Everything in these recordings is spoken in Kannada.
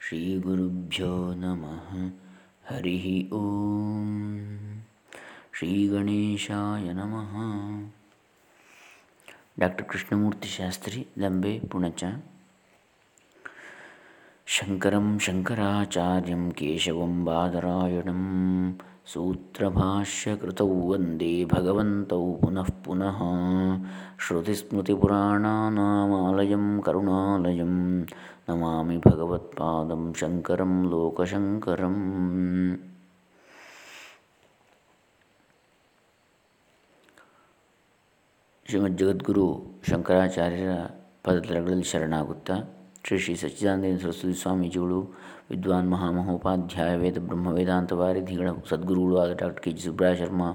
ಶ್ರೀಗುರುಭ್ಯೋ ನಮಃ ಹರಿ ಓಂ ಶ್ರೀ ಗಣೇಶಾಯ ನಮಃ ಡಾಕ್ಟರ್ ಕೃಷ್ಣಮೂರ್ತಿ ಶಾಸ್ತ್ರಿ ದಂಬೆ ಪುಣಚ ಶಂಕರಂ ಶಂಕರಾಚಾರ್ಯಂ ಕೇಶವಂ ಬಾದರಾಯಣಂ सूत्रभाष्यकृतौ वन्दे भगवन्तौ पुनः पुनः श्रुतिस्मृतिपुराणानामालयं करुणालयं नमामि भगवत्पादं शङ्करं लोकशङ्करम् ಶ್ರೀಮಜ್ಜಗದ್ಗುರು ಶಂಕರಾಚಾರ್ಯರ ಪದತಲಗಳಲ್ಲಿ ಶರಣಾಗುತ್ತಾ ಶ್ರೀ ಶ್ರೀ ಸಚ್ಚಿದಾನಂದ ಸರಸ್ವತಿ ಸ್ವಾಮೀಜಿಗಳು ವಿದ್ವಾನ್ ಮಹಾಮಹೋಪಾಧ್ಯಾಯ ವೇದ ಬ್ರಹ್ಮ ವೇದಾಂತ ವಾರಿಧಿಗಳ ಸದ್ಗುರುಗಳು ಆದ doctor K G Subraya Sharma,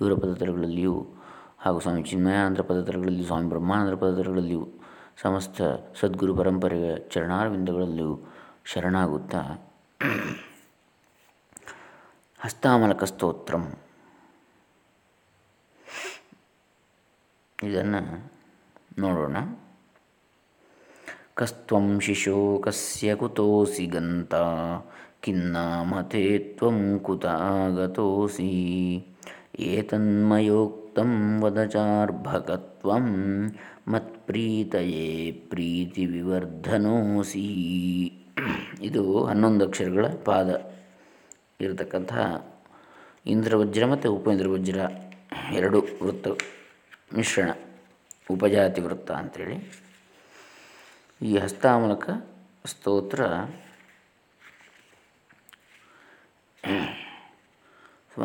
ಇವರ ಪದತರಗಳಲ್ಲಿಯೂ ಹಾಗೂ ಸ್ವಾಮಿ ಚಿನ್ಮಯಾನಂದ ಪದತರಗಳಲ್ಲಿಯೂ, ಸ್ವಾಮಿ ಬ್ರಹ್ಮಾನಂದರ ಪದತರಗಳಲ್ಲಿಯೂ ಸಮಸ್ತ ಸದ್ಗುರು ಪರಂಪರೆಯ ಚರಣಾರ್ವಿಂದಗಳಲ್ಲಿಯೂ ಶರಣಾಗುತ್ತಾ. ಹಸ್ತಾಮಲಕ ಸ್ತೋತ್ರಂ ಇದನ್ನು ನೋಡೋಣ. ಕಸ್ತ್ವಂ ಶಿಶೋ ಕಸ್ಯ ಕುತೋಸಿ ಗಂತ ಖಿನ್ನಾಮತೆ ತ್ವಂ ಕುತ ಆಗತೋಸಿ ಏತನ್ಮಯೋಕ್ತಂ ವದಚಾರ್ಭಕತ್ವಂ ಮತ್ಪ್ರೀತಯೇ ಪ್ರೀತಿ ವಿವರ್ಧನೋಸಿ ಇದು ಹನ್ನೊಂದು ಅಕ್ಷರಗಳ ಪಾದ. ಇರತಕ್ಕಂತಹ ಇಂದ್ರವಜ್ರ ಮತ್ತು ಉಪೇಂದ್ರವಜ್ರ ಎರಡು ವೃತ್ತ, ಮಿಶ್ರಣ, ಉಪಜಾತಿ ವೃತ್ತ ಅಂಥೇಳಿ ಈ ಹಸ್ತಾಮಲಕ ಸ್ತೋತ್ರ.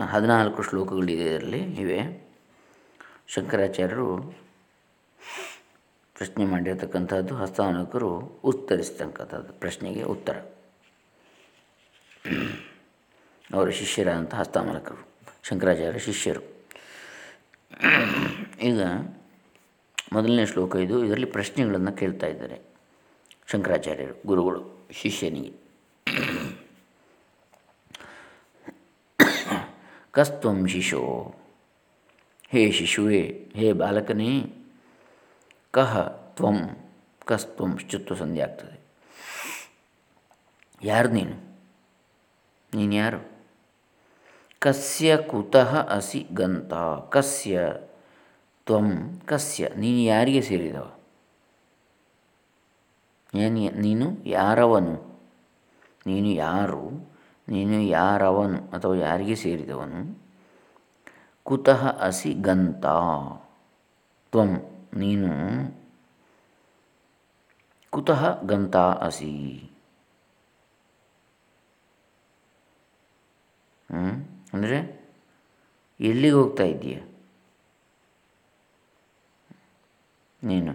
ಹದಿನಾಲ್ಕು ಶ್ಲೋಕಗಳಿದೆ ಇದರಲ್ಲಿ. ಇವೆ. ಶಂಕರಾಚಾರ್ಯರು ಪ್ರಶ್ನೆ ಮಾಡಿರತಕ್ಕಂಥದ್ದು, ಹಸ್ತಾಮಲಕರು ಉತ್ತರಿಸ್ತಕ್ಕಂಥದ್ದು ಪ್ರಶ್ನೆಗೆ ಉತ್ತರ. ಅವರ ಶಿಷ್ಯರಾದಂಥ ಹಸ್ತಾಮಲಕರು ಶಂಕರಾಚಾರ್ಯ ಶಿಷ್ಯರು. ಈಗ ಮೊದಲನೇ ಶ್ಲೋಕ ಇದು. ಇದರಲ್ಲಿ ಪ್ರಶ್ನೆಗಳನ್ನು ಕೇಳ್ತಾ ಇದ್ದಾರೆ. ಶಂಕರಾಚಾರ್ಯರು, ಗುರುಗಳು, ಶಿಷ್ಯನಿಗೆ. ಕಸ್ತ್ವಂ ಶಿಶೋ, ಹೇ ಶಿಶುವೇ, ಹೇ ಬಾಲಕನೇ, ಕಹ ತ್ವಂ ಕಸ್ತ್ವಂ ಶುತ್ವ ಸಂಧಿ ಆಗ್ತದೆ ಯಾರು ನೀನು? ನೀನು ಯಾರು? ಕಸ್ಯ ಕುತಃ ಅಸಿ ಗಂತ, ಕಸ್ಯ ತ್ವಂ ಕಸ್ಯ, ನೀನು ಯಾರಿಗೆ ಸೇರಿದವ? ಏನು ನೀನು ಯಾರವನು? ನೀನು ಯಾರು? ನೀನು ಯಾರವನು? ಅಥವಾ ಯಾರಿಗೆ ಸೇರಿದವನು? ಕುತಃ ಅಸಿ ಗಂತ. ತ್ವಂ, ನೀನು. ಕುತಃ ಗಂತ ಅಸಿ ಅಂದರೆ ಎಲ್ಲಿಗೆ ಹೋಗ್ತಾ ಇದ್ದೀಯ? ನೀನು.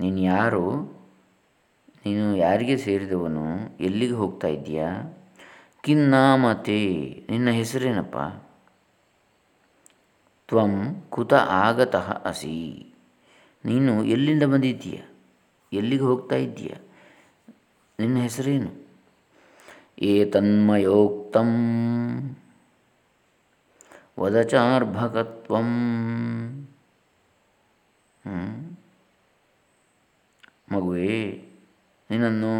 ನೀನು ಯಾರು? ನೀನು ಯಾರಿಗೆ ಸೇರಿದವನು, ಎಲ್ಲಿಗೆ ಹೋಗ್ತಾ ಇದ್ದೀಯಾ? ಕಿನ್ನಾಮತೆ ನಿನ್ನ ಹೆಸರೇನಪ್ಪ? ತ್ವಂ ಕುತ ಆಗತಃ ಅಸಿ. ನೀನು ಎಲ್ಲಿಂದ ಬಂದಿದ್ದೀಯ? ಎಲ್ಲಿಗೆ ಹೋಗ್ತಾ ಇದ್ದೀಯ? ನಿನ್ನ ಹೆಸರೇನು? ಏ ತನ್ಮಯೋಕ್ತ ವದಚಾರ್ಭಕತ್ವ ಮಗುವೇ ನಿನ್ನನ್ನು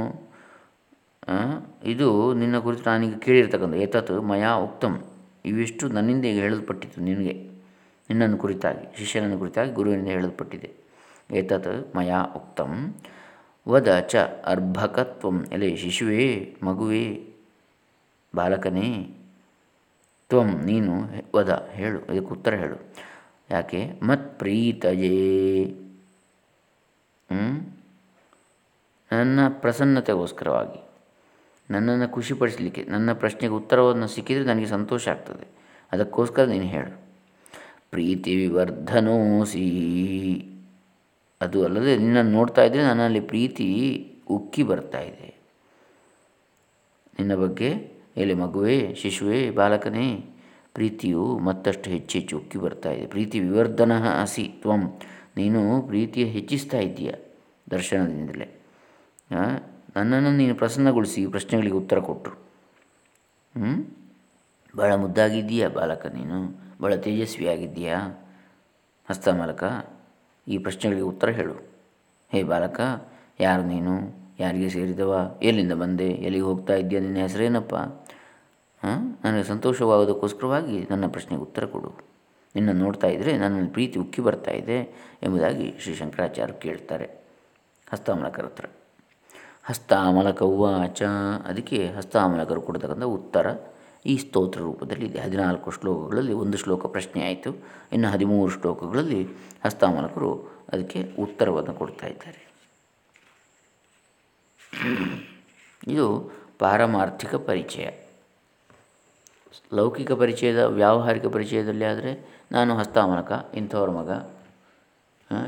ಇದು ನಿನ್ನ ಕುರಿತು ನಾನೀಗ ಕೇಳಿರ್ತಕ್ಕಂಥ ಏತತ್ ಮಯಾ ಉಕ್ತಂ. ಇವಿಷ್ಟು ನನ್ನಿಂದ ಈಗ ಹೇಳಲ್ಪಟ್ಟಿತ್ತು ನಿನಗೆ. ನಿನ್ನನ್ನು ಕುರಿತಾಗಿ, ಶಿಷ್ಯನನ್ನು ಕುರಿತಾಗಿ ಗುರುವಿನಿಂದ ಹೇಳಲ್ಪಟ್ಟಿದೆ. ಏತತ್ ಮಯಾ ಉಕ್ತಂ. ವದ ಚ ಅರ್ಭಕತ್ವಂ. ಎಲೆ, ಶಿಶುವೇ, ಮಗುವೇ, ಬಾಲಕನೇ, ತ್ವಂ, ನೀನು ವದ, ಹೇಳು, ಇದಕ್ಕೆ ಉತ್ತರ ಹೇಳು. ಯಾಕೆ? ಮತ್ ಪ್ರೀತಯೇ ನನ್ನ ಪ್ರಸನ್ನತೆಗೋಸ್ಕರವಾಗಿ, ನನ್ನನ್ನು ಖುಷಿಪಡಿಸಲಿಕ್ಕೆ, ನನ್ನ ಪ್ರಶ್ನೆಗೆ ಉತ್ತರವನ್ನು ಸಿಕ್ಕಿದರೆ ನನಗೆ ಸಂತೋಷ ಆಗ್ತದೆ. ಅದಕ್ಕೋಸ್ಕರ ನೀನು ಹೇಳು. ಪ್ರೀತಿ ವಿವರ್ಧನೋಸಿ ಅದು ಅಲ್ಲದೆ ನಿನ್ನನ್ನು ನೋಡ್ತಾ ಇದ್ದರೆ ನನ್ನಲ್ಲಿ ಪ್ರೀತಿ ಉಕ್ಕಿ ಬರ್ತಾ ಇದೆ. ನಿನ್ನ ಬಗ್ಗೆ, ಎಲೆ ಮಗುವೇ, ಶಿಶುವೇ, ಬಾಲಕನೇ, ಪ್ರೀತಿಯು ಮತ್ತಷ್ಟು ಹೆಚ್ಚು ಹೆಚ್ಚು ಉಕ್ಕಿ ಬರ್ತಾ ಇದೆ. ಪ್ರೀತಿ ವಿವರ್ಧನ ಅಸಿ ತ್ವಂ. ನೀನು ಪ್ರೀತಿಯ ಹೆಚ್ಚಿಸ್ತಾ ಇದ್ದೀಯ ದರ್ಶನದಿಂದಲೇ. ನನ್ನನ್ನು ನೀನು ಪ್ರಸನ್ನಗೊಳಿಸಿ ಪ್ರಶ್ನೆಗಳಿಗೆ ಉತ್ತರ ಕೊಟ್ಟರು. ಹ್ಞೂ ಭಾಳ ಮುದ್ದಾಗಿದ್ದೀಯಾ ಬಾಲಕ ನೀನು? ಭಾಳ ತೇಜಸ್ವಿಯಾಗಿದ್ದೀಯಾ? ಹಸ್ತಮಲಕ ಈ ಪ್ರಶ್ನೆಗಳಿಗೆ ಉತ್ತರ ಹೇಳು. ಹೇ ಬಾಲಕ, ಯಾರು ನೀನು? ಯಾರಿಗೆ ಸೇರಿದವ? ಎಲ್ಲಿಂದ ಬಂದೆ? ಎಲ್ಲಿಗೆ ಹೋಗ್ತಾ ಇದ್ದೀಯ? ನಿನ್ನ ಹೆಸರೇನಪ್ಪ? ಹಾಂ ನನಗೆ ಸಂತೋಷವಾಗೋದಕ್ಕೋಸ್ಕರವಾಗಿ ನನ್ನ ಪ್ರಶ್ನೆಗೆ ಉತ್ತರ ಕೊಡು. ನಿನ್ನ ನೋಡ್ತಾ ಇದ್ದರೆ ನನ್ನಲ್ಲಿ ಪ್ರೀತಿ ಉಕ್ಕಿ ಬರ್ತಾ ಇದೆ ಎಂಬುದಾಗಿ ಶ್ರೀ ಶಂಕರಾಚಾರ್ಯ ಕೇಳ್ತಾರೆ. ಹಸ್ತಮಲಕರ ಹತ್ರ. ಹಸ್ತಾಮಲಕ ಉವಾಚ. ಅದಕ್ಕೆ ಹಸ್ತಾಮಲಕರು ಕೊಡ್ತಕ್ಕಂಥ ಉತ್ತರ ಈ ಸ್ತೋತ್ರ ರೂಪದಲ್ಲಿ ಇದೆ. ಹದಿನಾಲ್ಕು ಶ್ಲೋಕಗಳಲ್ಲಿ ಒಂದು ಶ್ಲೋಕ ಪ್ರಶ್ನೆ ಆಯಿತು. ಇನ್ನು ಹದಿಮೂರು ಶ್ಲೋಕಗಳಲ್ಲಿ ಹಸ್ತಾಮಲಕರು ಅದಕ್ಕೆ ಉತ್ತರವನ್ನು ಕೊಡ್ತಾ ಇದ್ದಾರೆ. ಇದು ಪಾರಮಾರ್ಥಿಕ ಪರಿಚಯ. ಲೌಕಿಕ ಪರಿಚಯದ, ವ್ಯಾವಹಾರಿಕ ಪರಿಚಯದಲ್ಲಿ ಆದರೆ ನಾನು ಹಸ್ತಾಮಲಕ, ಇಂಥವ್ರ ಮಗ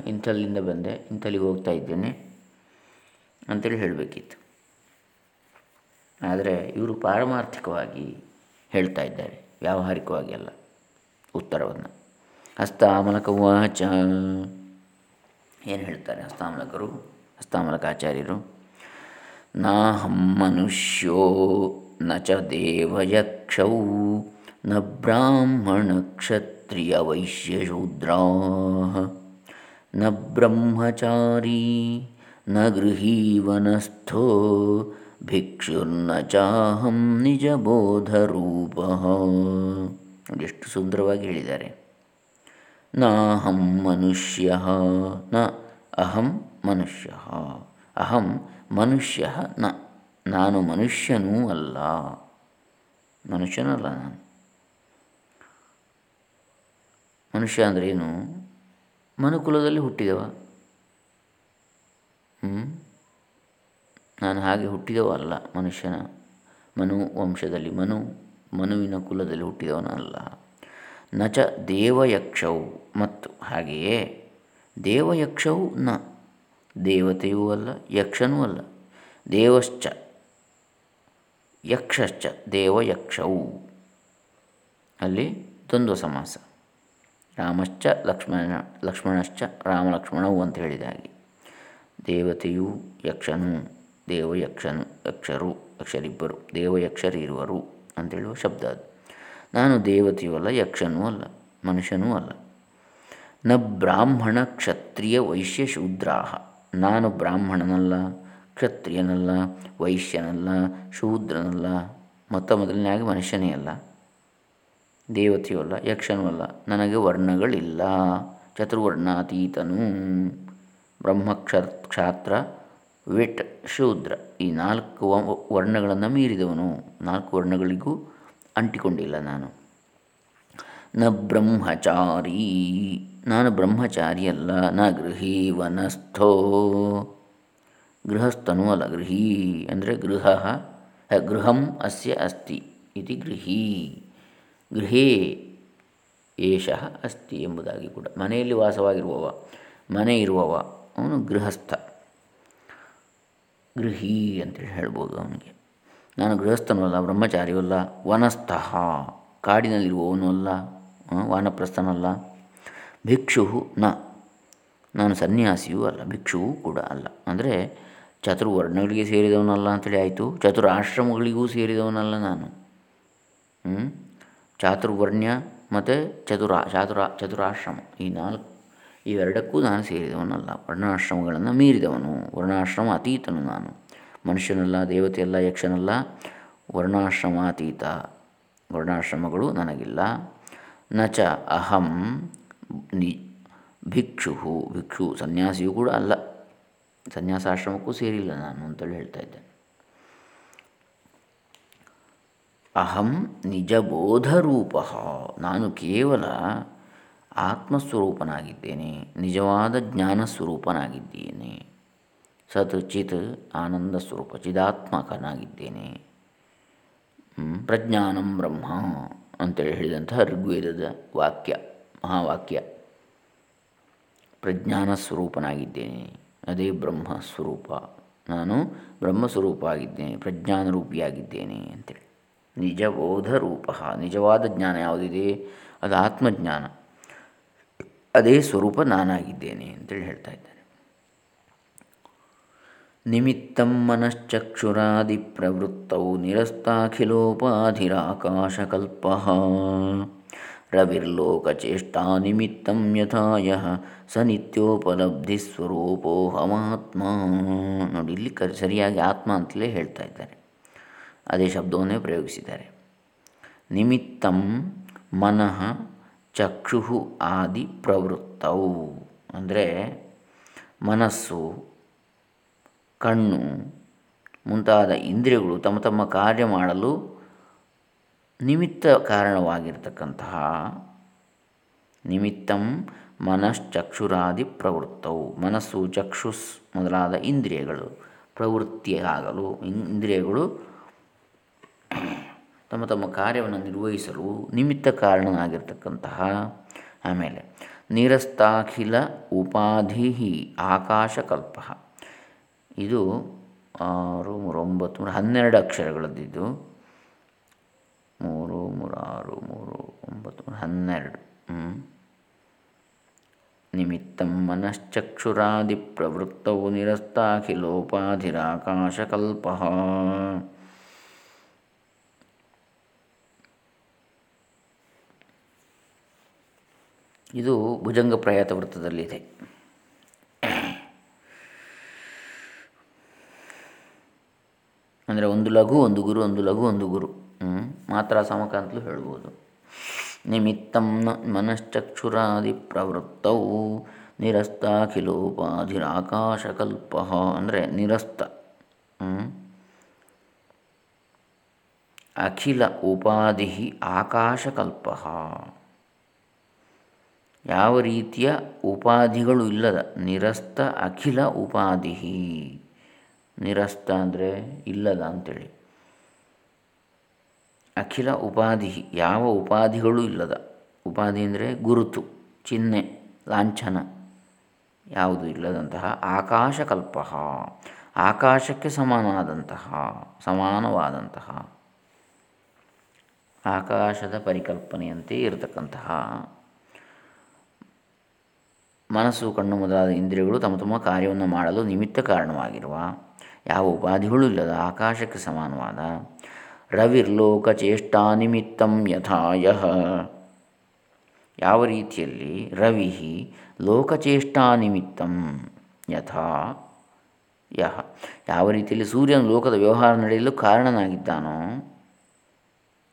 ಇಂಥಲ್ಲಿಂದ ಬಂದೆ, ಇಂಥಲ್ಲಿಗೆ ಹೋಗ್ತಾ ಇದ್ದೇನೆ. ಅಂತೇಳಿ ಹೇಳಬೇಕಿತ್ತು. ಆದರೆ ಇವರು ಪಾರಮಾರ್ಥಿಕವಾಗಿ ಹೇಳ್ತಾ ಇದ್ದಾರೆ, ವ್ಯಾವಹಾರಿಕವಾಗಿ ಅಲ್ಲ ಉತ್ತರವನ್ನು. ಹಸ್ತಾಮಲಕವಾಚ ಏನು ಹೇಳ್ತಾರೆ ಹಸ್ತಾಮಲಕರು, ಹಸ್ತಾಮಲಕಾಚಾರ್ಯರು? ನಾಹಂ ಮನುಷ್ಯೋ ನ ಚ ದೇವಯಕ್ಷೌ, ನ ಬ್ರಾಹ್ಮಣ ಕ್ಷತ್ರಿಯ ವೈಶ್ಯಶೂದ್ರಾ. ನ ಬ್ರಹ್ಮಚಾರಿ ನ ಗೃಹೀವನಸ್ಥೋ ಭಿಕ್ಷುರ್ನ ಚಾಹಂ ನಿಜಬೋಧರೂಪ ಎಷ್ಟು ಸುಂದರವಾಗಿ ಹೇಳಿದ್ದಾರೆ. ನಾಹಂ ಮನುಷ್ಯ, ನ ಅಹಂ ಮನುಷ್ಯ ಅಹಂ ಮನುಷ್ಯ, ನ ನಾನು ಮನುಷ್ಯನೂ ಅಲ್ಲ, ಮನುಷ್ಯನಲ್ಲ ನಾನು. ಮನುಷ್ಯ ಅಂದ್ರೇನು? ಮನುಕುಲದಲ್ಲಿ ಹುಟ್ಟಿದವ. ನಾನು ಹಾಗೆ ಹುಟ್ಟಿದವ ಅಲ್ಲ ಮನುಷ್ಯನ, ಮನು ವಂಶದಲ್ಲಿ, ಮನು, ಮನುವಿನ ಕುಲದಲ್ಲಿ ಹುಟ್ಟಿದವನಲ್ಲ. ನಚ ದೇವಯಕ್ಷವು ಮತ್ತು ಹಾಗೆಯೇ ದೇವಯಕ್ಷವು ನ ದೇವತೆಯೂ ಅಲ್ಲ, ಯಕ್ಷನೂ ಅಲ್ಲ. ದೇವಶ್ಚ, ಯಕ್ಷಶ್ಚ ದೇವಯಕ್ಷವು ಅಲ್ಲಿ ದ್ವಂದ್ವ ಸಮಾಸ. ರಾಮಶ್ಚ, ಲಕ್ಷ್ಮಣ, ಲಕ್ಷ್ಮಣಶ್ಚ, ರಾಮಲಕ್ಷ್ಮಣವು ಅಂತ ಹೇಳಿದ ಹಾಗೆ. ದೇವತೆಯು ಯಕ್ಷನು, ದೇವಯಕ್ಷನು, ಯಕ್ಷರು, ಯಕ್ಷರಿಬ್ಬರು, ದೇವಯಕ್ಷರಿರುವರು ಅಂತೇಳುವ ಶಬ್ದ ಅದು. ನಾನು ದೇವತೆಯೂ ಅಲ್ಲ, ಯಕ್ಷನೂ ಅಲ್ಲ, ಮನುಷ್ಯನೂ ಅಲ್ಲ. ನ ಬ್ರಾಹ್ಮಣ ಕ್ಷತ್ರಿಯ ವೈಶ್ಯ ಶೂದ್ರಾಹ. ನಾನು ಬ್ರಾಹ್ಮಣನಲ್ಲ, ಕ್ಷತ್ರಿಯನಲ್ಲ, ವೈಶ್ಯನಲ್ಲ, ಶೂದ್ರನಲ್ಲ, ಮೊತ್ತ ಮೊದಲನೇಯಾಗಿ ಮನುಷ್ಯನೇ ಅಲ್ಲ. ದೇವತೆಯೂ ಅಲ್ಲ, ಯಕ್ಷನೂ ಅಲ್ಲ. ನನಗೆ ವರ್ಣಗಳಿಲ್ಲ, ಚತುರ್ವರ್ಣಾತೀತನು. ಬ್ರಹ್ಮಕ್ಷ ಕ್ಷಾತ್ರ ವಿಟ್, ಶೂದ್ರ ಈ ನಾಲ್ಕು ವರ್ಣಗಳನ್ನು ಮೀರಿದವನು. ನಾಲ್ಕು ವರ್ಣಗಳಿಗೂ ಅಂಟಿಕೊಂಡಿಲ್ಲ ನಾನು. ನ ಬ್ರಹ್ಮಚಾರಿ, ನಾನು ಬ್ರಹ್ಮಚಾರಿ ಅಲ್ಲ, ನ ಗೃಹೀ ವನಸ್ಥೋ. ಗೃಹಸ್ಥನೂ ಅಲ್ಲ, ಗೃಹೀ ಅಂದರೆ ಗೃಹ ಗೃಹಂ ಅಸ್ಯ ಅಸ್ತಿ ಇತಿ ಗೃಹೀ. ಗೃಹೇ ಏಷ ಅಸ್ತಿ ಎಂಬುದಾಗಿ ಕೂಡ ಮನೆಯಲ್ಲಿ ವಾಸವಾಗಿರುವವ, ಮನೆ ಇರುವವ ಅವನು ಗೃಹಸ್ಥ. ಗೃಹಿ ಅಂತೇಳಿ ಹೇಳ್ಬೋದು ಅವನಿಗೆ. ನಾನು ಗೃಹಸ್ಥನೂ ಅಲ್ಲ ಬ್ರಹ್ಮಚಾರಿಯೂ ಅಲ್ಲ ವನಸ್ಥಃ, ಕಾಡಿನಲ್ಲಿರುವವನು ಅಲ್ಲ ವಾನಪ್ರಸ್ಥನಲ್ಲ ಭಿಕ್ಷು ನ. ನಾನು ಸನ್ಯಾಸಿಯೂ ಅಲ್ಲ ಭಿಕ್ಷುವೂ ಕೂಡ ಅಲ್ಲ. ಅಂದರೆ ಚತುರ್ವರ್ಣಗಳಿಗೆ ಸೇರಿದವನಲ್ಲ ಅಂತೇಳಿ ಆಯಿತು ಚತುರ ಆಶ್ರಮಗಳಿಗೂ ಸೇರಿದವನಲ್ಲ ನಾನು. ಚಾತುರ್ವರ್ಣ್ಯ ಮತ್ತು ಚತುರ, ಚಾತುರ, ಚತುರಾಶ್ರಮ ಈ ನಾಲ್ಕು ಇವೆರಡಕ್ಕೂ ನಾನು ಸೇರಿದವನಲ್ಲ. ವರ್ಣಾಶ್ರಮಗಳನ್ನು ಮೀರಿದವನು. ವರ್ಣಾಶ್ರಮ ಅತೀತನು ನಾನು. ಮನುಷ್ಯನಲ್ಲ, ದೇವತೆಯಲ್ಲ, ಯಕ್ಷನಲ್ಲ. ವರ್ಣಾಶ್ರಮಾತೀತ. ವರ್ಣಾಶ್ರಮಗಳು ನನಗಿಲ್ಲ. ನಚ ಅಹಂ ನಿ ಭಿಕ್ಷು ಭಿಕ್ಷು ಸನ್ಯಾಸಿಯೂ ಕೂಡ ಅಲ್ಲ. ಸನ್ಯಾಸಾಶ್ರಮಕ್ಕೂ ಸೇರಿಲ್ಲ ನಾನು ಅಂತೇಳಿ ಹೇಳ್ತಾ ಇದ್ದೇನೆ. ಅಹಂ ನಿಜಬೋಧರೂಪ ನಾನು ಕೇವಲ ಆತ್ಮಸ್ವರೂಪನಾಗಿದ್ದೇನೆ, ನಿಜವಾದ ಜ್ಞಾನ ಸ್ವರೂಪನಾಗಿದ್ದೇನೆ ಸತ್ ಚಿತ್ ಆನಂದ ಸ್ವರೂಪ ಚಿದಾತ್ಮಕನಾಗಿದ್ದೇನೆ ಪ್ರಜ್ಞಾನಂ ಬ್ರಹ್ಮ ಅಂತೇಳಿ ಹೇಳಿದಂತಹ ಋಗ್ವೇದದ ವಾಕ್ಯ, ಮಹಾವಾಕ್ಯ. ಪ್ರಜ್ಞಾನ ಸ್ವರೂಪನಾಗಿದ್ದೇನೆ ಅದೇ ಬ್ರಹ್ಮ ಸ್ವರೂಪ ನಾನು ಬ್ರಹ್ಮಸ್ವರೂಪ ಆಗಿದ್ದೇನೆ ಪ್ರಜ್ಞಾನ ರೂಪಿಯಾಗಿದ್ದೇನೆ ಅಂತೇಳಿ. ನಿಜಬೋಧ ರೂಪ ನಿಜವಾದ ಜ್ಞಾನ ಯಾವುದಿದೆ? ಅದು ಆತ್ಮಜ್ಞಾನ. ಅದೇ ಸ್ವರೂಪ ನಾನಾಗಿದ್ದೇನೆ ಅಂತೇಳಿ ಹೇಳ್ತಾ ಇದ್ದಾರೆ. ನಿಮಿತ್ತಂ ಮನಶ್ಚಕ್ಷುರಾದಿ ಪ್ರವೃತ್ತೌ ನಿರಸ್ತಾಖಿಲೋಪಾಧಿರಾಕಾಶಕಲ್ಪ. ರವಿರ್ಲೋಕಚೇಷ್ಟಾ ನಿಮಿತ್ತಂ ಯಥಾಯ ಸ ಸ್ವರೂಪೋಹಮಾತ್ಮ ನೋಡಿ, ಇಲ್ಲಿ ಕ ಸರಿಯಾಗಿ ಆತ್ಮ ಅಂತಲೇ ಹೇಳ್ತಾ ಇದ್ದಾರೆ. ಅದೇ ಶಬ್ದವನ್ನೇ ಪ್ರಯೋಗಿಸಿದ್ದಾರೆ. ನಿಮಿತ್ತಂ ಮನಃ ಚಕ್ಷು ಆದಿ ಪ್ರವೃತ್ತವು. ಅಂದರೆ ಮನಸ್ಸು, ಕಣ್ಣು ಮುಂತಾದ ಇಂದ್ರಿಯಗಳು ತಮ್ಮ ತಮ್ಮ ಕಾರ್ಯ ಮಾಡಲು ನಿಮಿತ್ತ ಕಾರಣವಾಗಿರ್ತಕ್ಕಂತಹ ನಿಮಿತ್ತಂ ಮನಶ್ಚಕ್ಷುರಾದಿ ಪ್ರವೃತ್ತವು. ಮನಸ್ಸು ಚಕ್ಷುಸ್ ಮೊದಲಾದ ಇಂದ್ರಿಯಗಳು ಪ್ರವೃತ್ತಿಯಾಗಲು. ಇಂದ್ರಿಯಗಳು ತಮ್ಮ ತಮ್ಮ ಕಾರ್ಯವನ್ನು ನಿರ್ವಹಿಸಲು ನಿಮಿತ್ತ ಕಾರಣನಾಗಿರ್ತಕ್ಕಂತಹ ಆಮೇಲೆ ನಿರಸ್ತಾಖಿಲ ಉಪಾಧಿ ಆಕಾಶಕಲ್ಪ. ಇದು ಆರು ಮೂರು ಒಂಬತ್ತು ಮೂರು ಹನ್ನೆರಡು ಅಕ್ಷರಗಳದ್ದಿದ್ದು. ಮೂರು ಮೂರು, ಆರು, ಮೂರು, ಒಂಬತ್ತು ಮೂರು ಹನ್ನೆರಡು. ನಿಮಿತ್ತ ಮನಶ್ಚಕ್ಷುರಾದಿ ಪ್ರವೃತ್ತವು ನಿರಸ್ತಾಖಿಲೋಪಾಧಿರಾಕಾಶಕಲ್ಪ. ಇದು ಭುಜಂಗ ಪ್ರಯಾತ ವೃತ್ತದಲ್ಲಿದೆ ಅಂದರೆ ಒಂದು ಲಘು, ಒಂದು ಗುರು, ಒಂದು ಲಘು, ಒಂದು ಗುರು. ಮಾತ್ರ ಸಮಕ ಅಂತಲೂ ಹೇಳ್ಬೋದು. ನಿಮಿತ್ತಂ ಮನಶ್ಚಕ್ಷುರಾದಿ ಪ್ರವೃತ್ತವು ನಿರಸ್ತಾಖಿಲೋಪಾಧಿರಾಕಾಶಕಲ್ಪ. ಅಂದರೆ ನಿರಸ್ತ. ಅಖಿಲ ಉಪಾಧಿ ಆಕಾಶಕಲ್ಪ. ಯಾವ ರೀತಿಯ ಉಪಾಧಿಗಳು ಇಲ್ಲದ ನಿರಸ್ತ ಅಖಿಲ ಉಪಾಧಿ. ನಿರಸ್ತ ಅಂದರೆ ಇಲ್ಲದ ಅಂಥೇಳಿ ಅಖಿಲ ಉಪಾಧಿ, ಯಾವ ಉಪಾಧಿಗಳು ಇಲ್ಲದ? ಉಪಾಧಿ ಅಂದರೆ ಗುರುತು, ಚಿಹ್ನೆ, ಲಾಂಛನ. ಯಾವುದು ಇಲ್ಲದಂತಹ ಆಕಾಶಕಲ್ಪ. ಆಕಾಶಕ್ಕೆ ಸಮಾನವಾದಂತಹ ಸಮಾನವಾದಂತಹ. ಆಕಾಶದ ಪರಿಕಲ್ಪನೆಯಂತೆ ಇರತಕ್ಕಂತಹ ಮನಸ್ಸು, ಕಣ್ಣು ಮೊದಲಾದ ಇಂದ್ರಿಯಗಳು ತಮ್ಮ ತಮ್ಮ ಕಾರ್ಯವನ್ನು ಮಾಡಲು ನಿಮಿತ್ತ ಕಾರಣವಾಗಿರುವ ಯಾವ ಉಪಾಧಿಗಳೂ ಇಲ್ಲದ ಆಕಾಶಕ್ಕೆ ಸಮಾನವಾದ ರವಿರ್ಲೋಕಚೇಷ್ಟಾ ನಿಮಿತ್ತಂ ಯಥಾಯ. ಯಾವ ರೀತಿಯಲ್ಲಿ ರವಿ ಲೋಕಚೇಷ್ಟಾ ನಿಮಿತ್ತಂ ಯಥಾ ಯಹ ಯಾವ ರೀತಿಯಲ್ಲಿ ಸೂರ್ಯನ ಲೋಕದ ವ್ಯವಹಾರ ನಡೆಯಲು ಕಾರಣನಾಗಿದ್ದಾನೋ,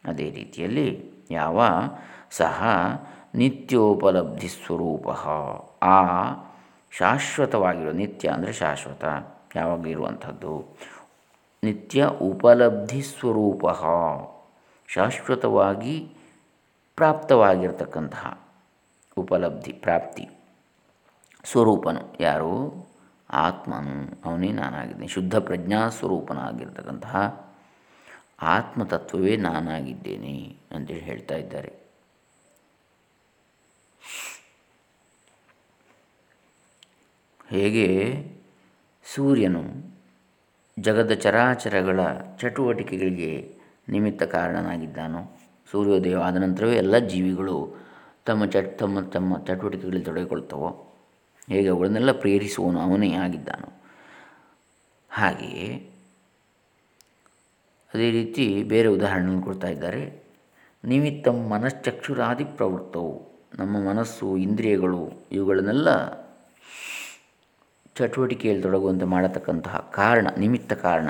ಅದೇ ರೀತಿಯಲ್ಲಿ ಯಾವ ಸಹ ನಿತ್ಯೋಪಲಬ್ಧಿ ಸ್ವರೂಪ. ಆ ಶಾಶ್ವತವಾಗಿರೋ ನಿತ್ಯ ಅಂದರೆ ಶಾಶ್ವತ ಯಾವಾಗಲಿರುವಂಥದ್ದು ನಿತ್ಯ ಉಪಲಬ್ಧಿ ಸ್ವರೂಪ, ಶಾಶ್ವತವಾಗಿ ಪ್ರಾಪ್ತವಾಗಿರ್ತಕ್ಕಂತಹ ಉಪಲಬ್ಧಿ, ಪ್ರಾಪ್ತಿ. ಸ್ವರೂಪನು ಯಾರು? ಆತ್ಮನು. ಅವನೇ ನಾನಾಗಿದ್ದೇನೆ. ಶುದ್ಧ ಪ್ರಜ್ಞಾ ಸ್ವರೂಪನಾಗಿರ್ತಕ್ಕಂತಹ ಆತ್ಮತತ್ವವೇ ನಾನಾಗಿದ್ದೇನೆ ಅಂತೇಳಿ ಹೇಳ್ತಾ ಇದ್ದಾರೆ. ಹೇಗೆ? ಸೂರ್ಯನು ಜಗದ ಚರಾಚರಗಳ ಚಟುವಟಿಕೆಗಳಿಗೆ ನಿಮಿತ್ತ ಕಾರಣನಾಗಿದ್ದಾನೋ, ಸೂರ್ಯೋದಯ ಆದ ನಂತರವೇ ಎಲ್ಲ ಜೀವಿಗಳು ತಮ್ಮ ಚಟ್, ತಮ್ಮ ತಮ್ಮ ಚಟುವಟಿಕೆಗಳಲ್ಲಿ ತೊಡಗಿಕೊಳ್ತವೋ ಹೇಗೆ ಅವುಗಳನ್ನೆಲ್ಲ ಪ್ರೇರಿಸುವನು ಅವನೇ ಆಗಿದ್ದಾನೋ. ಹಾಗೆಯೇ ಅದೇ ರೀತಿ ಬೇರೆ ಉದಾಹರಣೆಯನ್ನು ಕೊಡ್ತಾ ಇದ್ದಾರೆ. ನಿಮಿತ್ತ ಮನಶ್ಚಕ್ಷುರಾದಿ ಪ್ರವೃತ್ತವು ನಮ್ಮ ಮನಸ್ಸು ಇಂದ್ರಿಯಗಳು ಇವುಗಳನ್ನೆಲ್ಲ ಚಟುವಟಿಕೆಯಲ್ಲಿ ತೊಡಗುವಂತೆ ಮಾಡತಕ್ಕಂತಹ ಕಾರಣ, ನಿಮಿತ್ತ ಕಾರಣ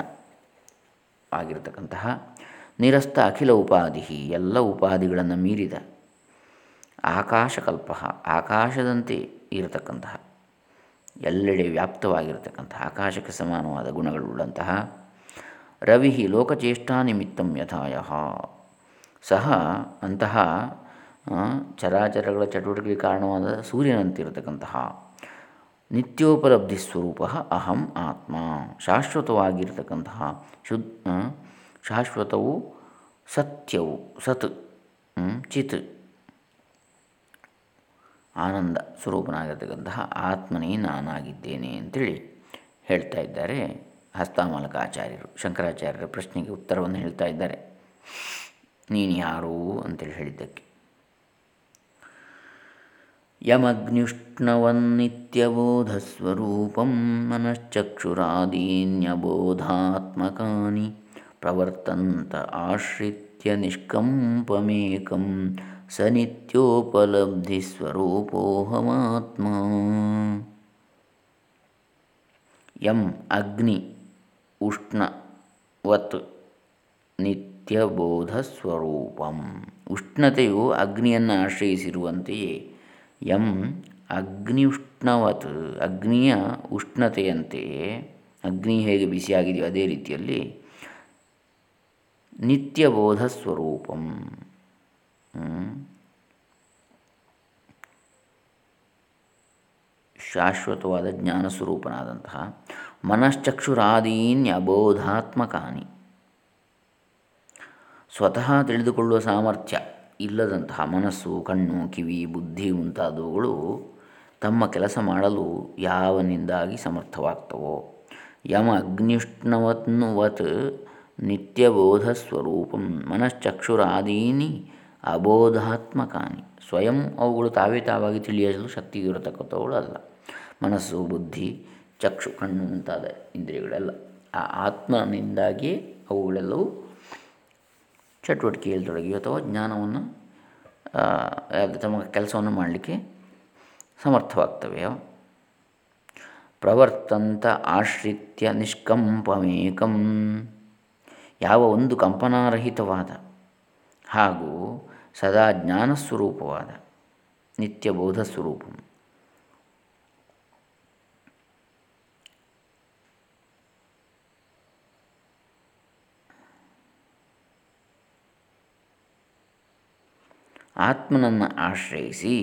ಆಗಿರತಕ್ಕಂತಹ ನಿರಸ್ತ ಅಖಿಲ ಉಪಾಧಿ ಎಲ್ಲ ಉಪಾಧಿಗಳನ್ನು ಮೀರಿದ ಆಕಾಶಕಲ್ಪ, ಆಕಾಶದಂತೆ ಇರತಕ್ಕಂತಹ ಎಲ್ಲೆಡೆ ವ್ಯಾಪ್ತವಾಗಿರತಕ್ಕಂತಹ ಆಕಾಶಕ್ಕೆ ಸಮಾನವಾದ ಗುಣಗಳುಳ್ಳಂತಹ ರವಿ ಲೋಕಚೇಷ್ಟಾ ನಿಮಿತ್ತಂ ಯಥಾಯ. ಸಹ ಅಂತಹ ಚರಾಚರಗಳ ಚಟುವಟಿಕೆಗೆ ಕಾರಣವಾದ ಸೂರ್ಯನಂತಿರತಕ್ಕಂತಹ ನಿತ್ಯೋಪಲಬ್ಧಿ ಸ್ವರೂಪ ಅಹಂ ಆತ್ಮ. ಶಾಶ್ವತವಾಗಿರ್ತಕ್ಕಂತಹ ಶುದ್ಧ ಶಾಶ್ವತವು ಸತ್ಯವು, ಸತ್ ಚಿತ್. ಆನಂದ ಸ್ವರೂಪನಾಗಿರ್ತಕ್ಕಂತಹ ಆತ್ಮನೇ ನಾನಾಗಿದ್ದೇನೆ ಅಂತೇಳಿ ಹೇಳ್ತಾ ಇದ್ದಾರೆ ಹಸ್ತಾಮಲಕ ಆಚಾರ್ಯರು. ಶಂಕರಾಚಾರ್ಯರ ಪ್ರಶ್ನೆಗೆ ಉತ್ತರವನ್ನು ಹೇಳ್ತಾ ಇದ್ದಾರೆ. ನೀನು ಯಾರು ಅಂತೇಳಿ ಹೇಳಿದ್ದಕ್ಕೆ. ಮನಶ್ಚಕ್ಷುರಾದೀನ್ಯಬೋಧಾತ್ಮಕಾನಿ ಪ್ರವರ್ತಂತ ಆಶ್ರಿತ್ಯ ನಿಷ್ಕಂಪಮೇಕಂ ಸ ನಿತ್ಯೋಪಲಬ್ಧಿ ಸ್ವರೂಪೋಹಮಾತ್ಮ ಯಂ ಅಗ್ನಿ ಉಷ್ಣವತ್ ನಿತ್ಯಬೋಧಸ್ವರೂಪಂ ಉಷ್ಣತೆಯು ಅಗ್ನಿಯನ್ನು ಆಶ್ರಯಿಸಿರುವಂತೆಯೇ ಯಂ ಅಗ್ನಿ ಉಷ್ಣವತ್ ಅಗ್ನಿಯ ಉಷ್ಣತೆಯಂತೆಯೇ ಅಗ್ನಿ ಹೇಗೆ ಬಿಸಿಯಾಗಿದೆಯೋ ಅದೇ ರೀತಿಯಲ್ಲಿ ನಿತ್ಯಬೋಧ ಸ್ವರೂಪಂ ಶಾಶ್ವತವಾದ ಜ್ಞಾನ ಮನಶ್ಚಕ್ಷುರಾದೀನ್ಯ ಅಬೋಧಾತ್ಮಕಾನಿ ಸ್ವತಃ ತಿಳಿದುಕೊಳ್ಳುವ ಸಾಮರ್ಥ್ಯ. ಇಲ್ಲದಂತಹ ಮನಸ್ಸು, ಕಣ್ಣು, ಕಿವಿ, ಬುದ್ಧಿ ಮುಂತಾದವುಗಳು ತಮ್ಮ ಕೆಲಸ ಮಾಡಲು ಯಾವನಿಂದಾಗಿ ಸಮರ್ಥವಾಗ್ತವೋ? ಯಮ ಅಗ್ನಿಷ್ಣವತ್ನುವತ್ ನಿತ್ಯಬೋಧ ಸ್ವರೂಪಂ ಮನಶ್ಚಕ್ಷುರಾದೀನಿ ಅಬೋಧಾತ್ಮಕಾನಿ. ಸ್ವಯಂ ಅವುಗಳು ತಾವೇ ತಾವಾಗಿ ತಿಳಿಯಲು ಶಕ್ತಿ ಇರತಕ್ಕಂಥವುಗಳು ಅಲ್ಲ. ಮನಸ್ಸು, ಬುದ್ಧಿ, ಚಕ್ಷು, ಕಣ್ಣು ಮುಂತಾದ ಇಂದ್ರಿಯಗಳೆಲ್ಲ. ಆ ಆತ್ಮನಿಂದಾಗಿಯೇ ಅವುಗಳೆಲ್ಲವೂ ಚಟುವಟಿಕೆಯಲ್ಲಿ ತೊಡಗಿ ಅಥವಾ ಜ್ಞಾನವನ್ನು ತಮ್ಮ ಕೆಲಸವನ್ನು ಮಾಡಲಿಕ್ಕೆ ಸಮರ್ಥವಾಗ್ತವೆ. ಪ್ರವರ್ತಂತ ಆಶ್ರಿತ್ಯ ನಿಷ್ಕಂಪಮೇಕಂ. ಯಾವ ಒಂದು ಕಂಪನಾರಹಿತವಾದ ಹಾಗೂ ಸದಾ ಜ್ಞಾನಸ್ವರೂಪವಾದ ನಿತ್ಯಬೋಧ ಸ್ವರೂಪ ಆತ್ಮನನ್ನು ಆಶ್ರಯಿಸಿ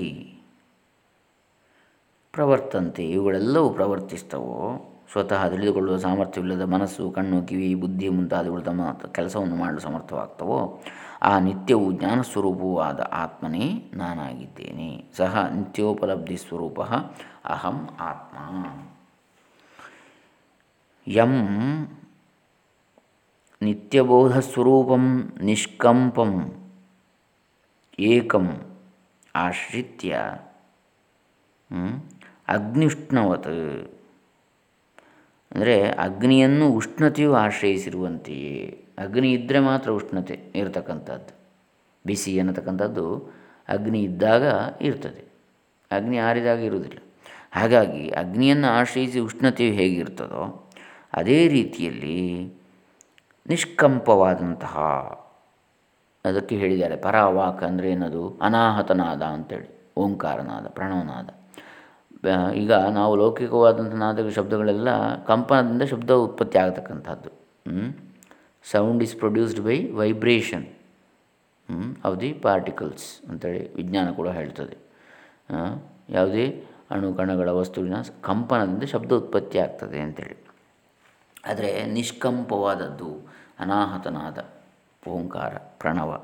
ಪ್ರವರ್ತಂತೆ, ಇವುಗಳೆಲ್ಲವೂ ಪ್ರವರ್ತಿಸ್ತವೋ? ಸ್ವತಃ ತಿಳಿದುಕೊಳ್ಳುವ ಸಾಮರ್ಥ್ಯವಿಲ್ಲದ ಮನಸ್ಸು, ಕಣ್ಣು, ಕಿವಿ, ಬುದ್ಧಿ ಮುಂತಾದವುಗಳು ತಮ್ಮ ಕೆಲಸವನ್ನು ಮಾಡಲು ಸಮರ್ಥವಾಗ್ತವೋ? ಆ ನಿತ್ಯವು ಜ್ಞಾನಸ್ವರೂಪವಾದ ಆತ್ಮನೇ ನಾನಾಗಿದ್ದೇನೆ. ಸಹ ನಿತ್ಯೋಪಲಬ್ಧಿ ಸ್ವರೂಪ ಅಹಂ ಆತ್ಮ. ಯಂ ನಿತ್ಯಬೋಧಸ್ವರೂಪಂ ನಿಷ್ಕಂಪಂ ಏಕಂ ಆಶ್ರಿತ್ಯ ಅಗ್ನಿಷ್ಣವತ್. ಅಂದರೆ ಅಗ್ನಿಯನ್ನು ಉಷ್ಣತೆಯು ಆಶ್ರಯಿಸಿರುವಂತೆಯೇ. ಅಗ್ನಿ ಇದ್ದರೆ ಮಾತ್ರ ಉಷ್ಣತೆ ಇರತಕ್ಕಂಥದ್ದು. ಬಿಸಿ ಅನ್ನತಕ್ಕಂಥದ್ದು ಅಗ್ನಿ ಇದ್ದಾಗ ಇರ್ತದೆ. ಅಗ್ನಿ ಆರಿದಾಗ ಇರುವುದಿಲ್ಲ. ಹಾಗಾಗಿ ಅಗ್ನಿಯನ್ನು ಆಶ್ರಯಿಸಿ ಉಷ್ಣತೆಯು ಹೇಗಿರ್ತದೋ, ಅದೇ ರೀತಿಯಲ್ಲಿ ನಿಷ್ಕಂಪವಾದಂತಹ ಅದಕ್ಕೆ ಹೇಳಿದ್ದಾರೆ, ಪರಾವಾಕ್ ಅಂದರೆ ಏನದು? ಅನಾಹತನಾದ ಅಂತೇಳಿ, ಓಂಕಾರನಾದ, ಪ್ರಣವನಾದ. ಈಗ ನಾವು ಲೌಕಿಕವಾದಂಥ ನಾದ ಶಬ್ದಗಳೆಲ್ಲ ಕಂಪನದಿಂದ ಶಬ್ದ ಉತ್ಪತ್ತಿ ಆಗತಕ್ಕಂಥದ್ದು. Sound is produced by vibration of the particles ಅಂತೇಳಿ ವಿಜ್ಞಾನ ಕೂಡ ಹೇಳ್ತದೆ. ಯಾವುದೇ ಅಣುಕಣಗಳ ವಸ್ತುವಿನ ಕಂಪನದಿಂದ ಶಬ್ದ ಉತ್ಪತ್ತಿ ಆಗ್ತದೆ ಅಂತೇಳಿ. ಆದರೆ ನಿಷ್ಕಂಪವಾದದ್ದು, ಅನಾಹತನಾದ. ಓಂಕಾರ ಪ್ರಣವ.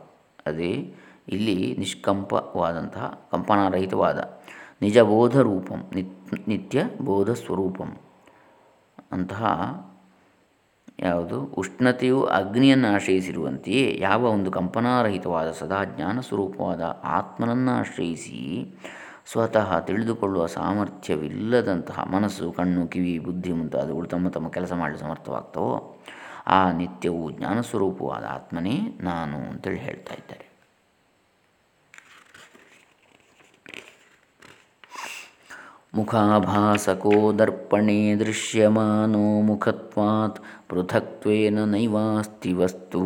ಅದೇ ಇಲ್ಲಿ ನಿಷ್ಕಂಪವಾದಂತಹ ಕಂಪನಾರಹಿತವಾದ ನಿಜಬೋಧ ರೂಪಂ ನಿತ್ಯ ಬೋಧ ಸ್ವರೂಪಂ ಅಂತಹ ಯಾವುದು? ಉಷ್ಣತೆಯು ಅಗ್ನಿಯನ್ನು ಆಶ್ರಯಿಸಿರುವಂತೆಯೇ ಯಾವ ಒಂದು ಕಂಪನಾರಹಿತವಾದ ಸದಾ ಜ್ಞಾನ ಸ್ವರೂಪವಾದ ಆತ್ಮನನ್ನು ಆಶ್ರಯಿಸಿ ಸ್ವತಃ ತಿಳಿದುಕೊಳ್ಳುವ ಸಾಮರ್ಥ್ಯವಿಲ್ಲದಂತಹ ಮನಸ್ಸು, ಕಣ್ಣು, ಕಿವಿ, ಬುದ್ಧಿ ಮುಂತಾದವುಗಳು ತಮ್ಮ ತಮ್ಮ ಕೆಲಸ ಮಾಡಲು ಸಮರ್ಥವಾಗ್ತವೋ? ಆ ನಿತ್ಯವು ಜ್ಞಾನಸ್ವರೂಪವಾದ ಆತ್ಮನೇ ನಾನು ಅಂತೇಳಿ ಹೇಳ್ತಾ ಇದ್ದಾರೆ. ಮುಖಾಭಾಸಕೋ ದರ್ಪಣೆ ದೃಶ್ಯಮಾನೋ ಮುಖತ್ವಾತ್ ಪೃಥಕ್ವೇನ ನೈವಾಸ್ತಿ ವಸ್ತು.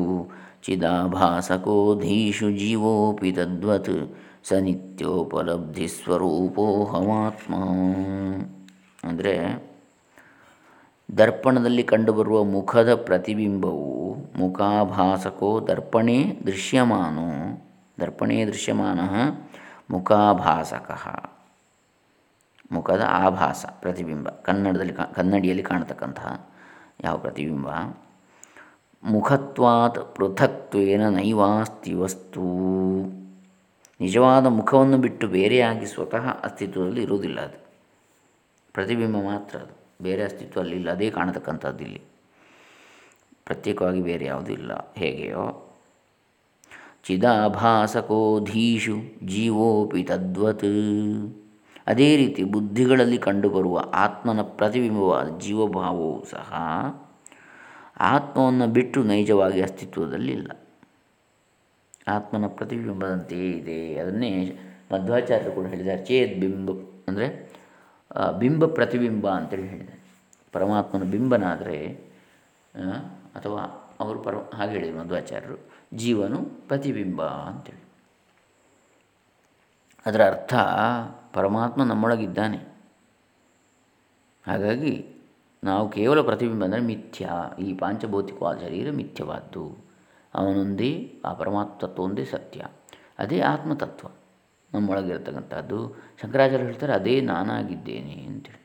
ಚಿದಾಭಾಸಕೋ ಧೀಷು ಜೀವೋಪಿ ತದ್ವತ್ ಸ ನಿತ್ಯೋಪಲಬ್ಧಿ ಸ್ವರೂಪೋಹಮಾತ್ಮ ಅಂದರೆ ದರ್ಪಣದಲ್ಲಿ ಕಂಡುಬರುವ ಮುಖದ ಪ್ರತಿಬಿಂಬವು ಮುಖಾಭಾಸಕೋ ದರ್ಪಣೆ ದೃಶ್ಯಮಾನೋ. ದರ್ಪಣೆ ದೃಶ್ಯಮಾನ ಮುಖಾಭಾಸಕ. ಮುಖದ ಆಭಾಸ, ಪ್ರತಿಬಿಂಬ, ಕನ್ನಡದಲ್ಲಿ ಕನ್ನಡಿಯಲ್ಲಿ ಕಾಣತಕ್ಕಂತಹ ಯಾವ ಪ್ರತಿಬಿಂಬ? ಮುಖತ್ವಾತ್ ಪೃಥಕ್ತ್ವೇನ ನೈವಾಸ್ತಿ ವಸ್ತು. ನಿಜವಾದ ಮುಖವನ್ನು ಬಿಟ್ಟು ಬೇರೆಯಾಗಿ ಸ್ವತಃ ಅಸ್ತಿತ್ವದಲ್ಲಿ ಇರುವುದಿಲ್ಲ ಅದು. ಪ್ರತಿಬಿಂಬ ಮಾತ್ರ ಅದು. ಬೇರೆ ಅಸ್ತಿತ್ವ ಅಲ್ಲಿಲ್ಲ ಅದೇ ಕಾಣತಕ್ಕಂಥದ್ದು ಇಲ್ಲಿ. ಪ್ರತ್ಯೇಕವಾಗಿ ಬೇರೆ ಯಾವುದೂ ಇಲ್ಲ. ಹೇಗೆಯೋ? ಚಿದಾಭಾಸಕೋಧೀಶು ಜೀವೋಪಿ ತದ್ವತ್. ಅದೇ ರೀತಿ ಬುದ್ಧಿಗಳಲ್ಲಿ ಕಂಡುಬರುವ ಆತ್ಮನ ಪ್ರತಿಬಿಂಬವಾದ ಜೀವಭಾವವು ಸಹ ಆತ್ಮವನ್ನು ಬಿಟ್ಟು ನೈಜವಾಗಿ ಅಸ್ತಿತ್ವದಲ್ಲಿಲ್ಲ ಆತ್ಮನ ಪ್ರತಿಬಿಂಬದಂತೆಯೇ ಇದೆ. ಅದನ್ನೇ ಮಧ್ವಾಚಾರ್ಯರು ಕೂಡ ಹೇಳಿದ್ದಾರೆ. ಚೇತ್ ಬಿಂಬ ಅಂದರೆ ಬಿಂಬ ಪ್ರತಿಬಿಂಬ ಅಂತೇಳಿ ಹೇಳಿದ್ದಾರೆ. ಪರಮಾತ್ಮನ ಬಿಂಬನಾದರೆ ಅಥವಾ ಅವರು ಪರ, ಹಾಗೆ ಹೇಳಿದರು ಮಧ್ವಾಚಾರ್ಯರು, ಜೀವನು ಪ್ರತಿಬಿಂಬ ಅಂತೇಳಿ. ಅದರ ಅರ್ಥ ಪರಮಾತ್ಮ ನಮ್ಮೊಳಗಿದ್ದಾನೆ. ಹಾಗಾಗಿ ನಾವು ಕೇವಲ ಪ್ರತಿಬಿಂಬ ಅಂದರೆ ಮಿಥ್ಯ. ಈ ಪಾಂಚಭೌತಿಕವಾದ ಶರೀರ ಮಿಥ್ಯವಾದ್ದು. ಅವನೊಂದೇ, ಆ ಪರಮಾತ್ಮ ತತ್ವ ಒಂದೇ ಸತ್ಯ. ಅದೇ ಆತ್ಮತತ್ವ. ನಮ್ಮೊಳಗಿರ್ತಕ್ಕಂಥದ್ದು ಶಂಕರಾಚಾರ್ಯ ಹೇಳ್ತಾರೆ, ಅದೇ ನಾನಾಗಿದ್ದೇನೆ ಅಂತೇಳಿ.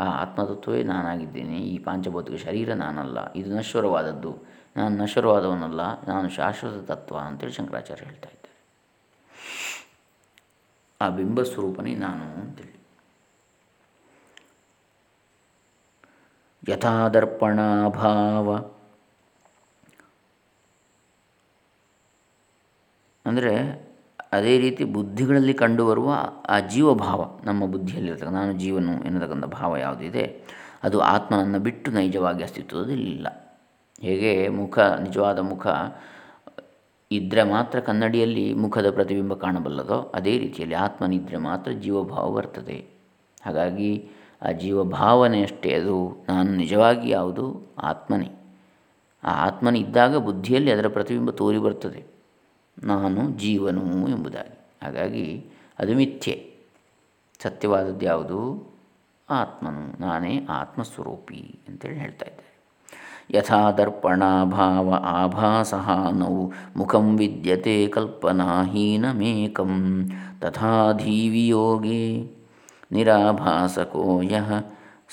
ಆ ಆತ್ಮತತ್ವವೇ ನಾನಾಗಿದ್ದೇನೆ, ಈ ಪಾಂಚಭೌತಿಕ ಶರೀರ ನಾನಲ್ಲ, ಇದು ನಶ್ವರವಾದದ್ದು. ನಾನು ನಶ್ವರವಾದವನಲ್ಲ, ನಾನು ಶಾಶ್ವತ ತತ್ವ ಅಂತೇಳಿ ಶಂಕರಾಚಾರ್ಯ ಹೇಳ್ತಾ ಇದ್ದಾರೆ. ಆ ಬಿಂಬ ಸ್ವರೂಪನೇ ನಾನು ಅಂತೇಳಿ. ಯಥಾದರ್ಪಣಾಭಾವ. ಅಂದರೆ ಅದೇ ರೀತಿ ಬುದ್ಧಿಗಳಲ್ಲಿ ಕಂಡುಬರುವ ಆ ಜೀವಭಾವ ನಮ್ಮ ಬುದ್ಧಿಯಲ್ಲಿರ್ತಕ್ಕ ನಾನು ಜೀವನು ಎನ್ನತಕ್ಕಂಥ ಭಾವ ಯಾವುದಿದೆ, ಅದು ಆತ್ಮನನ್ನು ಬಿಟ್ಟು ನೈಜವಾಗಿ ಅಸ್ತಿತ್ವದಲ್ಲಿಲ್ಲ. ಹೇಗೆ ಮುಖ, ನಿಜವಾದ ಮುಖ ಇದ್ದರೆ ಮಾತ್ರ ಕನ್ನಡಿಯಲ್ಲಿ ಮುಖದ ಪ್ರತಿಬಿಂಬ ಕಾಣಬಲ್ಲದೋ, ಅದೇ ರೀತಿಯಲ್ಲಿ ಆತ್ಮನಿದ್ರೆ ಮಾತ್ರ ಜೀವಭಾವ ಬರ್ತದೆ. ಹಾಗಾಗಿ ಆ ಜೀವಭಾವನೆಯಷ್ಟೇ ಅದು, ನಾನು ನಿಜವಾಗಿ ಯಾವುದು? ಆತ್ಮನೇ. ಆ ಆತ್ಮನಿದ್ದಾಗ ಬುದ್ಧಿಯಲ್ಲಿ ಅದರ ಪ್ರತಿಬಿಂಬ ತೋರಿ ಬರ್ತದೆ. ನಾನು ಜೀವನು ಎಂಬುದಾಗಿ. ಹಾಗಾಗಿ ಅದು ಮಿಥ್ಯೆ. ಸತ್ಯವಾದದ್ದು ಯಾವುದು? ಆತ್ಮನು. ನಾನೇ ಆತ್ಮಸ್ವರೂಪಿ ಅಂತೇಳಿ ಹೇಳ್ತಾ ಇದ್ದಾರೆ. ಯಥಾ ದರ್ಪಣಾಭಾವ ಆಭಾಸಃ ನೌ ಮುಖಂ ವಿದ್ಯತೆ ಕಲ್ಪನಾಹೀನಮೇಕಂ ತಥಾ ಧೀವಿಯೋಗೆ ನಿರಾಭಾಸಕೋ ಯಹ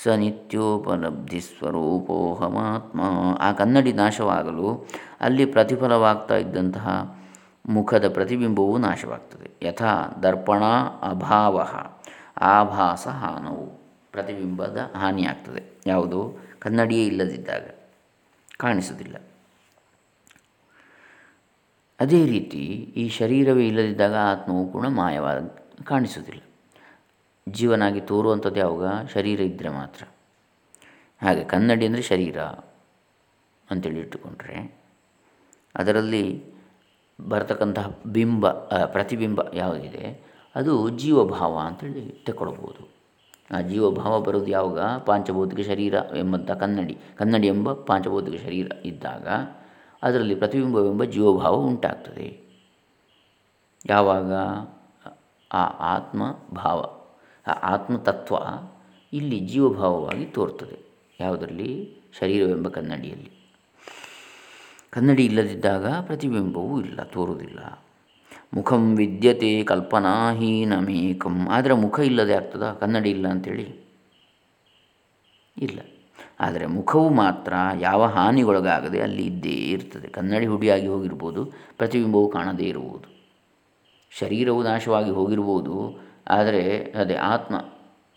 ಸ ನಿತ್ಯೋಪಲಬ್ಧಿಸ್ವರೂಪೋಹಮಾತ್ಮ ಆ ಕನ್ನಡಿ ನಾಶವಾಗಲು ಅಲ್ಲಿ ಪ್ರತಿಫಲವಾಗ್ತಾ ಇದ್ದಂತಹ ಮುಖದ ಪ್ರತಿಬಿಂಬವೂ ನಾಶವಾಗ್ತದೆ. ಯಥಾ ದರ್ಪಣ ಅಭಾವ, ಆಭಾಸ ಹಾನವು ಪ್ರತಿಬಿಂಬದ ಹಾನಿಯಾಗ್ತದೆ. ಯಾವುದು? ಕನ್ನಡಿಯೇ ಇಲ್ಲದಿದ್ದಾಗ ಕಾಣಿಸುವುದಿಲ್ಲ. ಅದೇ ರೀತಿ ಈ ಶರೀರವೇ ಇಲ್ಲದಿದ್ದಾಗ ಆತ್ಮವು ಕೂಡ ಮಾಯವಾದ, ಕಾಣಿಸುವುದಿಲ್ಲ. ಜೀವನಾಗಿ ತೋರುವಂಥದ್ದು ಯಾವಾಗ ಶರೀರ ಇದ್ದರೆ ಮಾತ್ರ. ಹಾಗೆ ಕನ್ನಡಿ ಅಂದರೆ ಶರೀರ ಅಂತೇಳಿ ಇಟ್ಟುಕೊಂಡ್ರೆ ಅದರಲ್ಲಿ ಬರ್ತಕ್ಕಂತಹ ಬಿಂಬ ಪ್ರತಿಬಿಂಬ ಯಾವುದಿದೆ, ಅದು ಜೀವಭಾವ ಅಂತೇಳಿ ತಗೊಳ್ಬೋದು ಆ ಜೀವಭಾವ ಬರೋದು ಯಾವಾಗ? ಪಾಂಚಭೌತಿಕ ಶರೀರ ಎಂಬಂಥ ಕನ್ನಡಿ ಕನ್ನಡಿ ಎಂಬ ಪಾಂಚಭೌತಿಕ ಶರೀರ ಇದ್ದಾಗ ಅದರಲ್ಲಿ ಪ್ರತಿಬಿಂಬವೆಂಬ ಜೀವಭಾವ ಉಂಟಾಗ್ತದೆ. ಯಾವಾಗ? ಆ ಆತ್ಮ ಭಾವ ಆ ಆತ್ಮತತ್ವ ಇಲ್ಲಿ ಜೀವಭಾವವಾಗಿ ತೋರ್ತದೆ. ಯಾವುದರಲ್ಲಿ? ಶರೀರವೆಂಬ ಕನ್ನಡಿಯಲ್ಲಿ. ಕನ್ನಡಿ ಇಲ್ಲದಿದ್ದಾಗ ಪ್ರತಿಬಿಂಬವೂ ಇಲ್ಲ, ತೋರುವುದಿಲ್ಲ. ಮುಖಂ ವಿದ್ಯತೆ ಕಲ್ಪನಾಹೀನಮೇಕಂ. ಆದರೆ ಮುಖ ಇಲ್ಲದೆ ಆಗ್ತದ? ಕನ್ನಡಿ ಇಲ್ಲ ಅಂಥೇಳಿ ಇಲ್ಲ. ಆದರೆ ಮುಖವು ಮಾತ್ರ ಯಾವ ಹಾನಿಗೊಳಗಾಗದೆ ಅಲ್ಲಿ ಇದ್ದೇ ಇರ್ತದೆ. ಕನ್ನಡಿ ಹುಡಿಯಾಗಿ ಹೋಗಿರ್ಬೋದು, ಪ್ರತಿಬಿಂಬವು ಕಾಣದೇ ಇರುವುದು. ಶರೀರವು ನಾಶವಾಗಿ ಹೋಗಿರ್ಬೋದು, ಆದರೆ ಅದೇ ಆತ್ಮ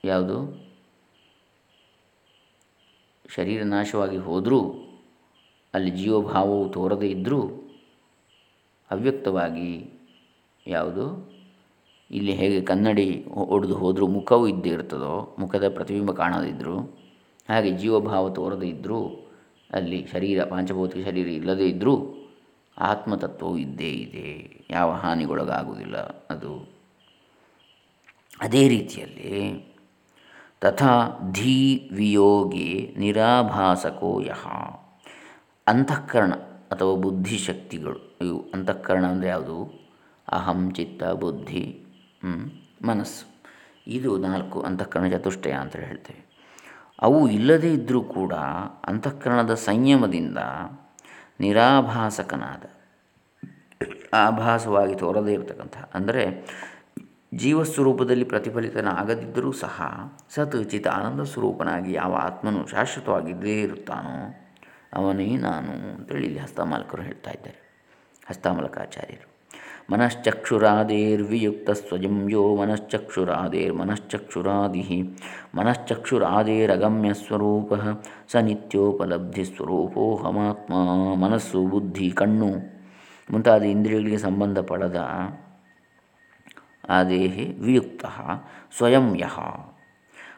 ಯಾವುದು? ಶರೀರ ನಾಶವಾಗಿ ಹೋದರೂ ಅಲ್ಲಿ ಜೀವಭಾವವು ತೋರದೇ ಇದ್ದರೂ ಅವ್ಯಕ್ತವಾಗಿ ಯಾವುದು? ಇಲ್ಲಿ ಹೇಗೆ ಕನ್ನಡಿ ಒಡೆದು ಹೋದರೂ ಮುಖವೂ ಇದ್ದೇ ಇರ್ತದೋ, ಮುಖದ ಪ್ರತಿಬಿಂಬ ಕಾಣದಿದ್ದರೂ ಹಾಗೆ ಜೀವಭಾವ ತೋರದೇ ಇದ್ದರೂ ಅಲ್ಲಿ ಶರೀರ, ಪಾಂಚಭೌತಿಕ ಶರೀರ ಇಲ್ಲದೇ ಇದ್ದರೂ ಆತ್ಮತತ್ವವು ಇದ್ದೇ ಇದೆ. ಯಾವ ಹಾನಿಗೊಳಗಾಗುವುದಿಲ್ಲ ಅದು. ಅದೇ ರೀತಿಯಲ್ಲಿ ತಥಾ ಧೀ ವಿಯೋಗಿ ನಿರಾಭಾಸಕೋ ಯಹ ಅಂತಃಕರಣ ಅಥವಾ ಬುದ್ಧಿಶಕ್ತಿಗಳು ಇವು ಅಂತಃಕರಣ ಅಂದರೆ ಯಾವುದು? ಅಹಂ, ಚಿತ್ತ, ಬುದ್ಧಿ ಮನಸ್ಸು. ಇದು ನಾಲ್ಕು ಅಂತಃಕರಣ ಚತುಷ್ಟಯ ಅಂತ ಹೇಳ್ತೇವೆ. ಅವು ಇಲ್ಲದೇ ಇದ್ದರೂ ಕೂಡ ಅಂತಃಕರಣದ ಸಂಯಮದಿಂದ ನಿರಾಭಾಸಕನಾದ, ಆಭಾಸವಾಗಿ ತೋರದೇ ಇರತಕ್ಕಂಥ, ಅಂದರೆ ಜೀವಸ್ವರೂಪದಲ್ಲಿ ಪ್ರತಿಫಲಿತನಾಗದಿದ್ದರೂ ಸಹ ಸತ್ ಚಿತ ಆನಂದ ಸ್ವರೂಪನಾಗಿ ಯಾವ ಆತ್ಮನು ಶಾಶ್ವತವಾಗಿದ್ದೇ ಇರುತ್ತಾನೋ ಅವನೇ ನಾನು ಅಂತೇಳಿ ಇಲ್ಲಿ ಹಸ್ತಮಾಲಕರು ಹೇಳ್ತಾ ಇದ್ದಾರೆ. ಹಸ್ತಮಾಲಕಾಚಾರ್ಯರು. ಮನಶ್ಚಕ್ಷುರಾದೇರ್ವಿಯುಕ್ತ ಸ್ವಯಂ ಯೋ ಮನಶ್ಚಕ್ಷುರಾದೇರ್ ಮನಶ್ಚಕ್ಷುರಾದಿ ಮನಶ್ಚಕ್ಷುರಾದೇರಗಮ್ಯ ಸ್ವರೂಪ ಸ ನಿತ್ಯೋಪಲಬ್ಧಿ ಸ್ವರೂಪೋಹಮಾತ್ಮ ಮನಸ್ಸು ಬುದ್ಧಿ ಕಣ್ಣು ಮುಂತಾದ ಇಂದ್ರಿಯಗಳಿಗೆ ಸಂಬಂಧಪಡದ ಆದೇಹಿ ವಿಯುಕ್ತ ಸ್ವಯಂ ಯಹ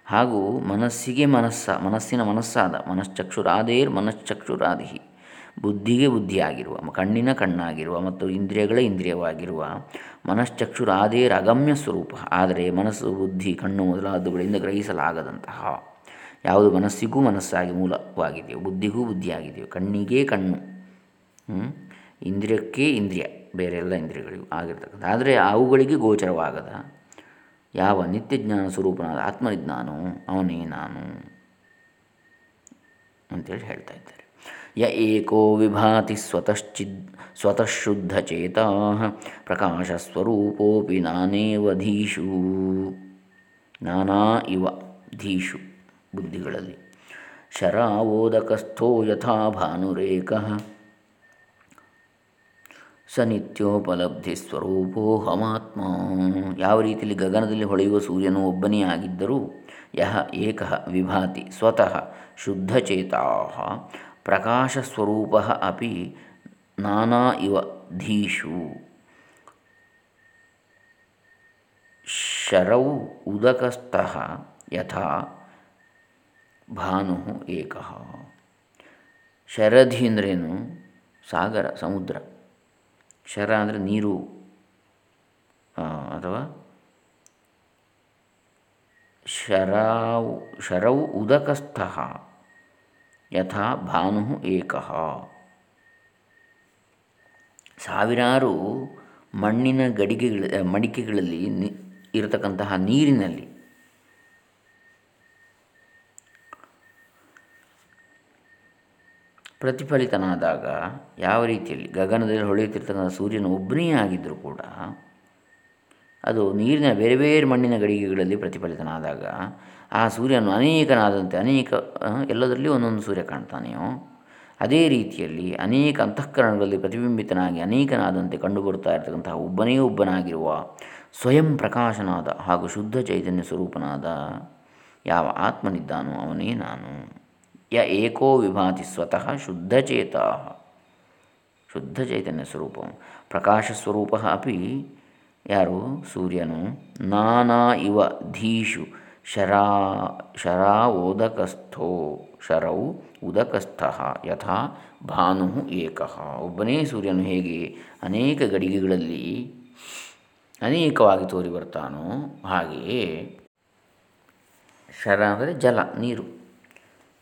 ಹಾಗೂ ಮನಸ್ಸಿಗೆ ಮನಸ್ಸ, ಮನಸ್ಸಿನ ಮನಸ್ಸಾದ ಮನಶ್ಚಕ್ಷುರಾದೇರ್ ಮನಶ್ಚಕ್ಷುರಾದಿಹಿ. ಬುದ್ಧಿಗೆ ಬುದ್ಧಿಯಾಗಿರುವ ಕಣ್ಣಿನ ಕಣ್ಣಾಗಿರುವ ಮತ್ತು ಇಂದ್ರಿಯಗಳ ಇಂದ್ರಿಯವಾಗಿರುವ ಮನಶ್ಚಕ್ಷುರಾದೇರ್ ಅಗಮ್ಯ ಸ್ವರೂಪ. ಆದರೆ ಮನಸ್ಸು, ಬುದ್ಧಿ, ಕಣ್ಣು ಮೊದಲಾದವುಗಳಿಂದ ಗ್ರಹಿಸಲಾಗದಂತಹ ಯಾವುದು ಮನಸ್ಸಿಗೂ ಮನಸ್ಸಾಗಿ ಮೂಲವಾಗಿದೆಯೋ, ಬುದ್ಧಿಗೂ ಬುದ್ಧಿಯಾಗಿದೆಯೋ, ಕಣ್ಣಿಗೆ ಕಣ್ಣು ಇಂದ್ರಿಯಕ್ಕೆ ಇಂದ್ರಿಯ, ಬೇರೆ ಎಲ್ಲ ಇಂದ್ರಿಯಗಳಿಗೂ ಆಗಿರ್ತಕ್ಕಂಥ. ಆದರೆ ಅವುಗಳಿಗೆ ಗೋಚರವಾಗದ ಯಾವ ನಿತ್ಯ ಜ್ಞಾನ ಸ್ವರೂಪನಾದ ಆತ್ಮವಿಜ್ಞಾನವು ಅವನೇ ನಾನು ಅಂತೇಳಿ ಹೇಳ್ತಾ ಇದ್ದಾರೆ. ಯ ಏಕೋ ವಿಭಾತಿ ಸ್ವತಶ್ಚಿದ್ ಸ್ವತಃ ಶುದ್ಧಚೇತ ಪ್ರಕಾಶಸ್ವರೂಪೋಪಿ ನಾನೇವ ಧೀಶು ನಾನಾ ಇವ ಧೀಶು ಬುದ್ಧಿಗಳಲ್ಲಿ. ಶರಾವೋದಕಸ್ಥೋ ಯಥಾ ಭಾನುರೇಕ. ಸ ನಿತ್ಯೋಪಲಬ್ಧಿ ಸ್ವರೂಪೋ ಹಮಾತ್ಮ. ಯಾವ ರೀತಿಯಲ್ಲಿ ಗಗನದಲ್ಲಿ ಹೊಳೆಯುವ ಸೂರ್ಯನು ಒಬ್ಬನೇ ಆಗಿದ್ದರೂ ಯಹ ಏಕ ವಿಭಾತಿ ಸ್ವತಃ ಶುದ್ಧಚೇತಾ. ಪ್ರಕಾಶಸ್ವರೂಪ ಅಪಿ ನಾನಾ ಇವ ಧೀಷು ಶರೌ ಉದಕಸ್ಥಃ ಯಥಾ ಭಾನು ಏಕ. ಶರಧಿ ಅಂದ್ರೇನು ಸಾಗರ, ಸಮುದ್ರ. ಶರ ಅಂದರೆ ನೀರು ಅಥವಾ? ಶರಾವು ಶರವು ಉದಕಸ್ಥ, ಯಥಾ ಭಾನು ಏಕ. ಸಾವಿರಾರು ಮಣ್ಣಿನ ಗಡಿಗೆಗಳ, ಮಡಿಕೆಗಳಲ್ಲಿ ನಿ, ಇರತಕ್ಕಂತಹ ನೀರಿನಲ್ಲಿ ಪ್ರತಿಫಲಿತನಾದಾಗ ಯಾವ ರೀತಿಯಲ್ಲಿ ಗಗನದಲ್ಲಿ ಹೊಳೆಯುತ್ತಿರ್ತಕ್ಕಂಥ ಸೂರ್ಯನು ಒಬ್ಬನೇ ಆಗಿದ್ದರೂ ಕೂಡ ಅದು ನೀರಿನ ಬೇರೆ ಬೇರೆ ಮಣ್ಣಿನ ಗಡಿಗೆಗಳಲ್ಲಿ ಪ್ರತಿಫಲಿತನಾದಾಗ ಆ ಸೂರ್ಯನು ಅನೇಕನಾದಂತೆ ಅನೇಕ ಎಲ್ಲದರಲ್ಲಿ ಒಂದೊಂದು ಸೂರ್ಯ ಕಾಣ್ತಾನೆಯೋ, ಅದೇ ರೀತಿಯಲ್ಲಿ ಅನೇಕ ಅಂತಃಕರಣಗಳಲ್ಲಿ ಪ್ರತಿಬಿಂಬಿತನಾಗಿ ಅನೇಕನಾದಂತೆ ಕಂಡುಬರುತ್ತಾ ಇರತಕ್ಕಂತಹ ಒಬ್ಬನೇ ಒಬ್ಬನಾಗಿರುವ ಸ್ವಯಂ ಪ್ರಕಾಶನಾದ ಹಾಗೂ ಶುದ್ಧ ಚೈತನ್ಯ ಸ್ವರೂಪನಾದ ಯಾವ ಆತ್ಮನಿದ್ದಾನೋ ಅವನೇ ನಾನು. ಯ ಏಕೋ ವಿಭಾತಿ ಸ್ವತಃ ಶುದ್ಧಚೇತ. ಶುದ್ಧ ಚೈತನ್ಯ ಸ್ವರೂಪ. ಪ್ರಕಾಶಸ್ವರೂಪ ಅಪಿ ಯಾರು? ಸೂರ್ಯನು. ನಾನಾ ಇವ ಧೀಷು ಶರಾ ಶರಾ ಓದಕಸ್ಥೋ, ಶರೌ ಉದಕಸ್ಥ, ಯಥಾ ಭಾನು ಏಕ. ಒಬ್ಬನೇ ಸೂರ್ಯನು ಹೇಗೆ ಅನೇಕ ಗಡಿಗೆಗಳಲ್ಲಿ ಅನೇಕವಾಗಿ ತೋರಿ ಬರ್ತಾನೋ ಹಾಗೆಯೇ ಶರ ಅಂದರೆ ಜಲ, ನೀರು.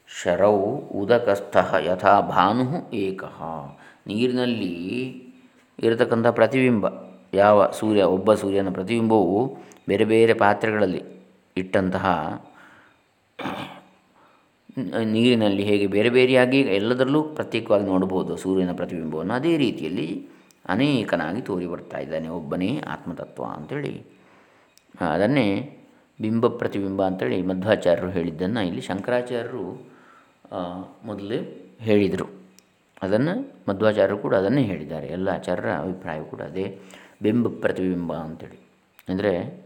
ಶರೌ ಉದಕಸ್ಥ ಯಥಾ ಭಾನು ಏಕ. ನೀರಿನಲ್ಲಿ ಇರತಕ್ಕಂಥ ಪ್ರತಿಬಿಂಬ, ಯಾವ ಸೂರ್ಯ, ಒಬ್ಬ ಸೂರ್ಯನ ಪ್ರತಿಬಿಂಬವು ಬೇರೆ ಬೇರೆ ಪಾತ್ರೆಗಳಲ್ಲಿ ಇಟ್ಟಂತಹ ನೀರಿನಲ್ಲಿ ಹೇಗೆ ಬೇರೆ ಬೇರೆಯಾಗಿ ಎಲ್ಲದರಲ್ಲೂ ಪ್ರತ್ಯೇಕವಾಗಿ ನೋಡಬಹುದು ಸೂರ್ಯನ ಪ್ರತಿಬಿಂಬವನ್ನು. ಅದೇ ರೀತಿಯಲ್ಲಿ ಅನೇಕನಾಗಿ ತೋರಿ ಬರ್ತಾ ಇದ್ದಾನೆ ಒಬ್ಬನೇ ಆತ್ಮತತ್ವ ಅಂಥೇಳಿ ಅದನ್ನೇ ಬಿಂಬ ಪ್ರತಿಬಿಂಬ ಅಂತೇಳಿ ಮಧ್ವಾಚಾರ್ಯರು ಹೇಳಿದ್ದನ್ನು ಇಲ್ಲಿ ಶಂಕರಾಚಾರ್ಯರು ಮೊದಲೇ ಹೇಳಿದರು. ಅದನ್ನು ಮಧ್ವಾಚಾರ್ಯರು ಕೂಡ ಅದನ್ನೇ ಹೇಳಿದ್ದಾರೆ. ಎಲ್ಲ ಆಚಾರ್ಯರ ಅಭಿಪ್ರಾಯ ಕೂಡ ಅದೇ. ಬಿಂಬ ಪ್ರತಿಬಿಂಬ ಅಂತೇಳಿ. ಅಂದರೆ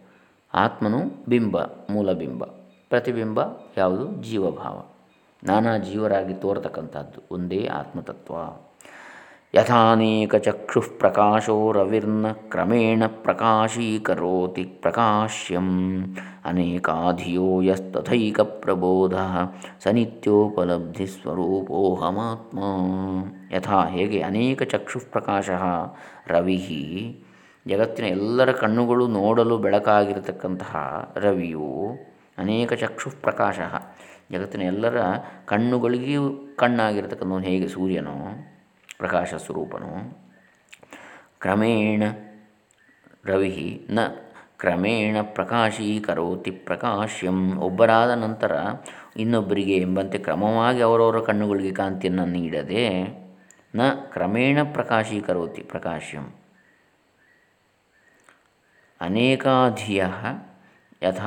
ಆತ್ಮನು ಬಿಂಬ, ಮೂಲ ಬಿಂಬ. ಪ್ರತಿಬಿಂಬ ಯಾವುದು? ಜೀವಭಾವ. ನಾನಾ ಜೀವರಾಗಿ ತೋರ್ತಕ್ಕಂಥದ್ದು ಒಂದೇ ಆತ್ಮತತ್ವ. ಯಥಾನೇಕಚಕ್ಷುಃ ಪ್ರಕಾಶೋ ರವಿರ್ನ ಕ್ರಮೇಣ ಪ್ರಕಾಶೀಕರೋತಿ ಪ್ರಕಾಶ್ಯಂ ಅನೇಕಾಧಿಯೋ ಯಸ್ತಥೈಕ ಪ್ರಬೋಧ ಸ ನಿತ್ಯೋಪಲಬ್ಧಿ ಸ್ವರೂಪೋಹಮಾತ್ಮ ಯಥಾ ಹೇಗೆ ಅನೇಕ ಚಕ್ಷುಃ ಪ್ರಕಾಶ ರವಿ ಜಗತ್ತಿನ ಎಲ್ಲರ ಕಣ್ಣುಗಳು ನೋಡಲು ಬೆಳಕಾಗಿರತಕ್ಕಂತಹ ರವಿಯು ಅನೇಕ ಚಕ್ಷುಃ ಪ್ರಕಾಶ ಜಗತ್ತಿನ ಎಲ್ಲರ ಕಣ್ಣುಗಳಿಗೂ ಕಣ್ಣಾಗಿರ್ತಕ್ಕಂಥವನು ಹೇಗೆ ಸೂರ್ಯನು ಪ್ರಕಾಶ ಸ್ವರೂಪನು ಕ್ರಮೇಣ ರವಿ ನ ಕ್ರಮೇಣ ಪ್ರಕಾಶೀಕರೋತಿ ಪ್ರಕಾಶ್ಯಂ. ಒಬ್ಬರಾದ ನಂತರ ಇನ್ನೊಬ್ಬರಿಗೆ ಎಂಬಂತೆ ಕ್ರಮವಾಗಿ ಅವರವರ ಕಣ್ಣುಗಳಿಗೆ ಕಾಂತಿಯನ್ನು ನೀಡದೆ ನ ಕ್ರಮೇಣ ಪ್ರಕಾಶೀಕರೋತಿ ಪ್ರಕಾಶ್ಯಂ. ಅನೇಕಾಧಿಯ ಯಥ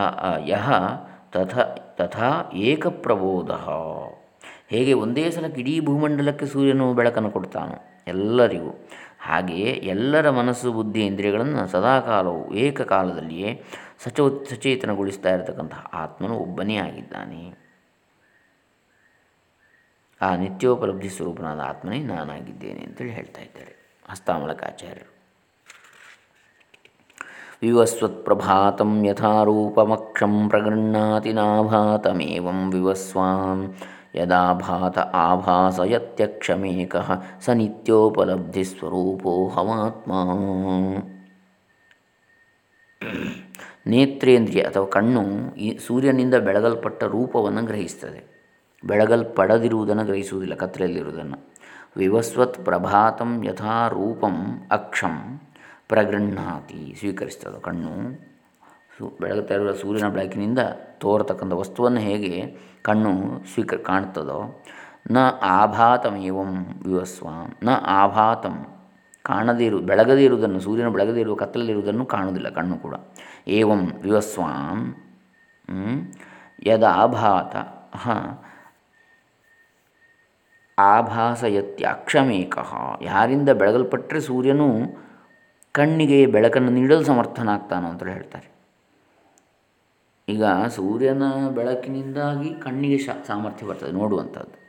ಯಹ ತಥ ತಥಾ ಏಕಪ್ರಬೋಧ. ಹೇಗೆ ಒಂದೇ ಸಲಕ್ಕೆ ಇಡೀ ಭೂಮಂಡಲಕ್ಕೆ ಸೂರ್ಯನು ಬೆಳಕನ್ನು ಕೊಡ್ತಾನೋ ಎಲ್ಲರಿಗೂ. ಹಾಗೆಯೇ ಎಲ್ಲರ ಮನಸ್ಸು, ಬುದ್ಧಿ, ಇಂದ್ರಿಯಗಳನ್ನು ಸದಾಕಾಲವು ಏಕಕಾಲದಲ್ಲಿಯೇ ಸಚೋ, ಸಚೇತನಗೊಳಿಸ್ತಾ ಇರತಕ್ಕಂತಹ ಆತ್ಮನು ಒಬ್ಬನೇ ಆಗಿದ್ದಾನೆ. ಆ ನಿತ್ಯೋಪಲಬ್ಧಿ ಸ್ವರೂಪನಾದ ಆತ್ಮನೇ ನಾನಾಗಿದ್ದೇನೆ ಅಂತೇಳಿ ಹೇಳ್ತಾ ಇದ್ದಾರೆ ಹಸ್ತಾಮಲಕಾಚಾರ್ಯರು ವಿವಸ್ವತ್ಪ್ರಭಾತಂ ಯಥಾರೂಪಮಕ್ಷಂ ಪ್ರಗೃಹಾತಿ ನಾಭಾತಮೇವಂ ವಿವಸ್ವಾನ್ ಯದಾಭಾತ ಆಭಾಸಯತ್ಯಕ್ಷಮೇಕ ಸ ನಿತ್ಯೋಪಲಬ್ಧಿ ಸ್ವರೂಪೋ ಹಮಾತ್ಮ ನೇತ್ರೇಂದ್ರಿಯ ಅಥವಾ ಕಣ್ಣು ಈ ಸೂರ್ಯನಿಂದ ಬೆಳಗಲ್ಪಟ್ಟ ರೂಪವನ್ನು ಗ್ರಹಿಸ್ತದೆ. ಬೆಳಗಲ್ಪಡದಿರುವುದನ್ನು ಗ್ರಹಿಸುವುದಿಲ್ಲ ಕತ್ತಲೆಯಲ್ಲಿರುವುದನ್ನು ವಿವಸ್ವತ್ ಪ್ರಭಾತಂ ಯಥಾ ರೂಪಂ ಅಕ್ಷಂ ಪ್ರಗೃಹಾತಿ ಸ್ವೀಕರಿಸ್ತದೆ ಕಣ್ಣು. ಬೆಳಗುತ್ತಾ ಇರುವ ಸೂರ್ಯನ ಬೆಳಕಿನಿಂದ ತೋರತಕ್ಕಂಥ ವಸ್ತುವನ್ನು ಹೇಗೆ ಕಣ್ಣು ಸ್ವೀಕ ಕಾಣ್ತದೋ ನ ಆಭಾತಮೇವಂ ವಿವಸ್ವಾಂ, ನ ಆಭಾತಂ ಕಾಣದೇ ಇರು, ಬೆಳಗದೇ ಇರುವುದನ್ನು, ಸೂರ್ಯನ ಬೆಳಗದೇ ಇರುವ ಕತ್ತಲಲ್ಲಿರುವುದನ್ನು ಕಾಣುವುದಿಲ್ಲ ಕಣ್ಣು ಕೂಡ. ಏವಂ ವಿವಸ್ವಾಂ ಯದಾಭಾತ, ಹಾಂ, ಆಭಾಸಯತ್ಯಾಕ್ಷಮೇಕ, ಯಾರಿಂದ ಬೆಳಗಲ್ಪಟ್ಟರೆ ಸೂರ್ಯನು ಕಣ್ಣಿಗೆ ಬೆಳಕನ್ನು ನೀಡಲು ಸಮರ್ಥನಾಗ್ತಾನೋ ಅಂತ ಹೇಳ್ತಾರೆ. ಈಗ ಸೂರ್ಯನ ಬೆಳಕಿನಿಂದಾಗಿ ಕಣ್ಣಿಗೆ ಶ, ಸಾಮರ್ಥ್ಯ ಬರ್ತದೆ ನೋಡುವಂಥದ್ದು.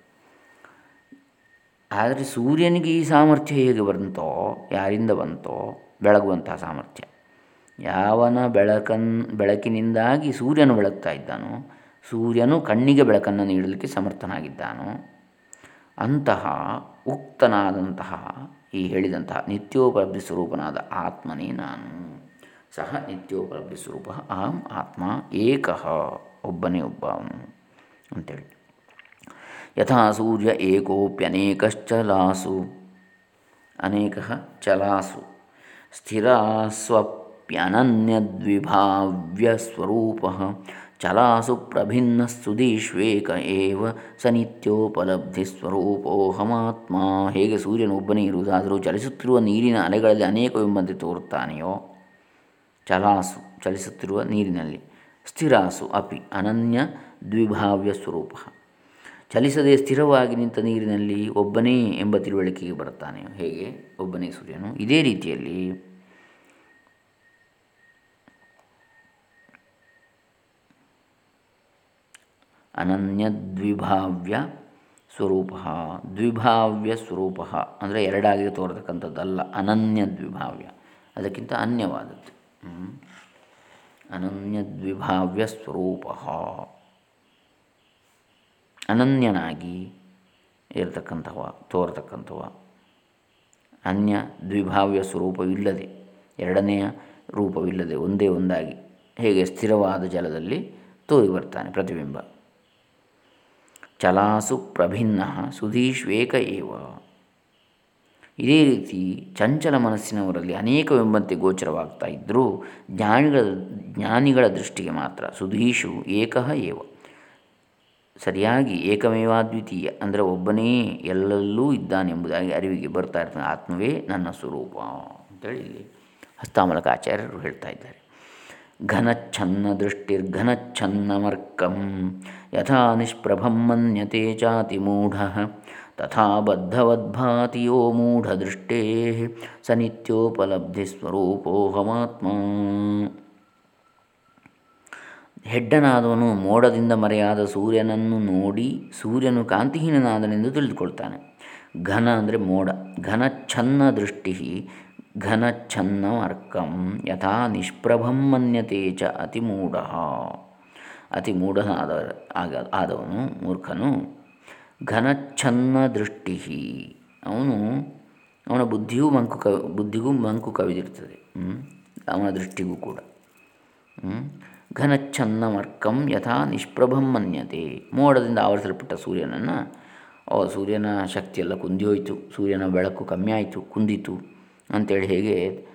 ಆದರೆ ಸೂರ್ಯನಿಗೆ ಈ ಸಾಮರ್ಥ್ಯ ಹೇಗೆ ಬಂತೋ, ಯಾರಿಂದ ಬಂತೋ, ಬೆಳಗುವಂತಹ ಸಾಮರ್ಥ್ಯ. ಯಾವನ ಬೆಳಕನ್, ಬೆಳಕಿನಿಂದಾಗಿ ಸೂರ್ಯನು ಬೆಳಗ್ತಾ ಇದ್ದಾನೋ, ಸೂರ್ಯನು ಕಣ್ಣಿಗೆ ಬೆಳಕನ್ನು ನೀಡಲಿಕ್ಕೆ ಸಮರ್ಥನಾಗಿದ್ದಾನೋ, ಅಂತಹ ಉಕ್ತನಾದಂತಹ ಈ ಹೇಳಿದಂತಹ ನಿತ್ಯೋಪಲಬ್ಧಿ ಸ್ವರೂಪನಾದ ಆತ್ಮನೇ ನಾನು. ಸಹ ನಿತ್ಯೋಪಲಬ್ಧಿ ಸ್ವರೂಪ ಅಹಂ ಆತ್ಮ ಏಕಃ ಒಬ್ಬನೇ ಒಬ್ಬ ಅಂತೇಳಿ. ಯಥಾ ಸೂರ್ಯ ಏಕೋಪ್ಯನೇಕಶ್ಚಲಾಸು ಅನೇಕ ಚಲಾಸು ಸ್ವರೂಪ ಚಲಾಸು ಪ್ರಭಿನ್ನ ಸುಧೀಶ್ವೇಕ ಏವ ಸ ನಿತ್ಯೋಪಲಬ್ಧಿ ಸ್ವರೂಪೋಹಮಾತ್ಮ ಹೇಗೆ ಸೂರ್ಯನು ಒಬ್ಬನೇ ಇರುವುದಾದರೂ ಚಲಿಸುತ್ತಿರುವ ನೀರಿನ ಅಲೆಗಳಲ್ಲಿ ಅನೇಕವೆಂಬಂತೆ ತೋರುತ್ತಾನೆಯೋ ಚಲಾಸು, ಚಲಿಸುತ್ತಿರುವ ನೀರಿನಲ್ಲಿ. ಸ್ಥಿರಾಸು ಅಪಿ ಅನನ್ಯ ದ್ವಿಭಾವ್ಯ ಸ್ವರೂಪ. ಚಲಿಸದೆ ಸ್ಥಿರವಾಗಿ ನಿಂತ ನೀರಿನಲ್ಲಿ ಒಬ್ಬನೇ ಎಂಬ ತಿಳುವಳಿಕೆಗೆ ಬರುತ್ತಾನೆ. ಹೇಗೆ? ಒಬ್ಬನೇ ಸೂರ್ಯನು. ಇದೇ ರೀತಿಯಲ್ಲಿ ಅನನ್ಯ ದ್ವಿಭಾವ್ಯ ಸ್ವರೂಪ. ದ್ವಿಭಾವ್ಯ ಸ್ವರೂಪ ಅಂದರೆ ಎರಡಾಗಿ ತೋರತಕ್ಕಂಥದ್ದಲ್ಲ, ಅನನ್ಯ ದ್ವಿಭಾವ್ಯ. ಅದಕ್ಕಿಂತ ಅನ್ಯವಾದದ್ದು. ಅನನ್ಯ ದ್ವಿಭಾವ್ಯ ಸ್ವರೂಪ ಅನನ್ಯನಾಗಿ ಇರತಕ್ಕಂಥವ ತೋರತಕ್ಕಂಥವ ಅನ್ಯ ದ್ವಿಭಾವ್ಯ ಸ್ವರೂಪವಿಲ್ಲದೆ ಎರಡನೆಯ ರೂಪವಿಲ್ಲದೆ, ಒಂದೇ ಒಂದಾಗಿ ಹೇಗೆ ಸ್ಥಿರವಾದ ಜಲದಲ್ಲಿ ತೋರಿ ಬರ್ತಾನೆ ಪ್ರತಿಬಿಂಬ. ಚಲಾಸು ಪ್ರಭಿನ್ನ ಸುಧೀಶ್ವೇಕ ಏವ. ಇದೇ ರೀತಿ ಚಂಚಲ ಮನಸ್ಸಿನವರಲ್ಲಿ ಅನೇಕವೆಂಬಂತೆ ಗೋಚರವಾಗ್ತಾ ಇದ್ದರೂ ಜ್ಞಾನಿಗಳ ಜ್ಞಾನಿಗಳ ದೃಷ್ಟಿಗೆ ಮಾತ್ರ ಸುಧೀಶು ಏಕಃ ಏವ. ಸರಿಯಾಗಿ ಏಕಮೇವಾದ್ವಿತೀಯ ಅಂದರೆ ಒಬ್ಬನೇ ಎಲ್ಲಲ್ಲೂ ಇದ್ದಾನೆಂಬುದಾಗಿ ಅರಿವಿಗೆ ಬರ್ತಾ ಇರ್ತಾನೆ ಆತ್ಮವೇ ನನ್ನ ಸ್ವರೂಪ ಅಂತೇಳಿ ಇಲ್ಲಿ ಹಸ್ತಾಮಲಕಾಚಾರ್ಯರು ಹೇಳ್ತಾ ಇದ್ದಾರೆ. ಘನಚ್ಛನ್ನ ದೃಷ್ಟಿರ್ಘನಚ್ಛನ್ನಮರ್ಕಂ ಯಥಾ ನಿಷ್ಪ್ರಭಂ ಮನ್ಯತೆ ಚಾತಿ ಮೂಢ. ತಥಾ ಬದ್ಧವದ್ಭಾತಿ ಯೋ ಮೂಢದೃಷ್ಟೇ ಸ ನಿತ್ಯೋಪಲಬ್ಧಿ ಸ್ವರೂಪೋಹಮಾತ್ಮ ಹೆಡ್ಡನಾದವನು ಮೋಡದಿಂದ ಮರೆಯಾದ ಸೂರ್ಯನನ್ನು ನೋಡಿ ಸೂರ್ಯನು ಕಾಂತಿಹೀನನಾದನೆಂದು ತಿಳಿದುಕೊಳ್ತಾನೆ. ಘನ ಅಂದರೆ ಮೋಡ, ಘನಚ್ಛನ್ನ ದೃಷ್ಟಿ ಘನಚ್ಛನ್ನ ಅರ್ಕಂ ಯಥಾ ನಿಷ್ಪ್ರಭಂ ಮನ್ಯತೆ ಚ ಅತಿ ಮೂಢ ಅತಿ ಮೂಢನಾದ ಆಗ ಆದವನು ಮೂರ್ಖನು. ಘನಚ್ಛನ್ನ ದೃಷ್ಟಿ ಅವನು ಅವನ ಬುದ್ಧಿಯೂ ಮಂಕು ಕ ಬುದ್ಧಿಗೂ ಮಂಕು ಕವಿದಿರ್ತದೆ. ಅವನ ದೃಷ್ಟಿಗೂ ಕೂಡ. ಘನಚ್ಛನ್ನಮರ್ಕಂ ಯಥಾ ನಿಷ್ಪ್ರಭಂ ಮನ್ಯತೆ. ಮೋಡದಿಂದ ಆವರಿಸಲ್ಪಟ್ಟ ಸೂರ್ಯನನ್ನು, ಓ, ಸೂರ್ಯನ ಶಕ್ತಿಯೆಲ್ಲ ಕುಂದಿ ಹೋಯಿತು ಸೂರ್ಯನ ಬೆಳಕು ಕಮ್ಮಿ ಆಯಿತು ಕುಂದಿತು ಅಂತೇಳಿ ಹೇಗೆ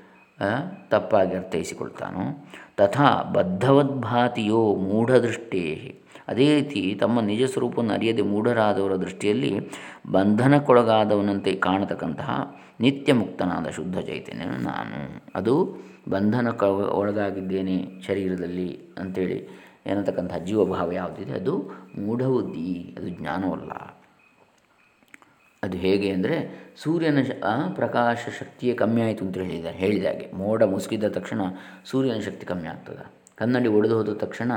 ತಪ್ಪಾಗಿ ಅರ್ಥೈಸಿಕೊಳ್ತಾನೋ? ತಥಾ ಬದ್ಧವದ್ಭಾತಿಯೋ ಮೂಢದೃಷ್ಟೇ ಅದೇ ರೀತಿ ತಮ್ಮ ನಿಜ ಸ್ವರೂಪವನ್ನು ಅರಿಯದೆ ಮೂಢರಾದವರ ದೃಷ್ಟಿಯಲ್ಲಿ ಬಂಧನಕ್ಕೊಳಗಾದವನಂತೆ ಕಾಣತಕ್ಕಂತಹ ನಿತ್ಯ ಮುಕ್ತನಾದ ಶುದ್ಧ ಚೈತನ್ಯನು ನಾನು. ಅದು ಬಂಧನಕ್ಕ ಒಳಗಾಗಿದ್ದೇನೆ ಶರೀರದಲ್ಲಿ ಅಂಥೇಳಿ ಏನತಕ್ಕಂತಹ ಜೀವಭಾವ ಯಾವುದಿದೆ? ಅದು ಮೂಢಬುದ್ಧಿ, ಅದು ಜ್ಞಾನವಲ್ಲ. ಅದು ಹೇಗೆ ಅಂದರೆ ಸೂರ್ಯನ ಪ್ರಕಾಶ ಶಕ್ತಿಯೇ ಕಮ್ಮಿ ಆಯಿತು ಅಂತ ಹೇಳಿದ್ದಾರೆ ಹೇಳಿದಾಗೆ ಮೋಡ ಮುಸುಕಿದ ತಕ್ಷಣ ಸೂರ್ಯನ ಶಕ್ತಿ ಕಮ್ಮಿ ಆಗ್ತದೆ. ಕನ್ನಡಿ ಒಡೆದು ಹೋದ ತಕ್ಷಣ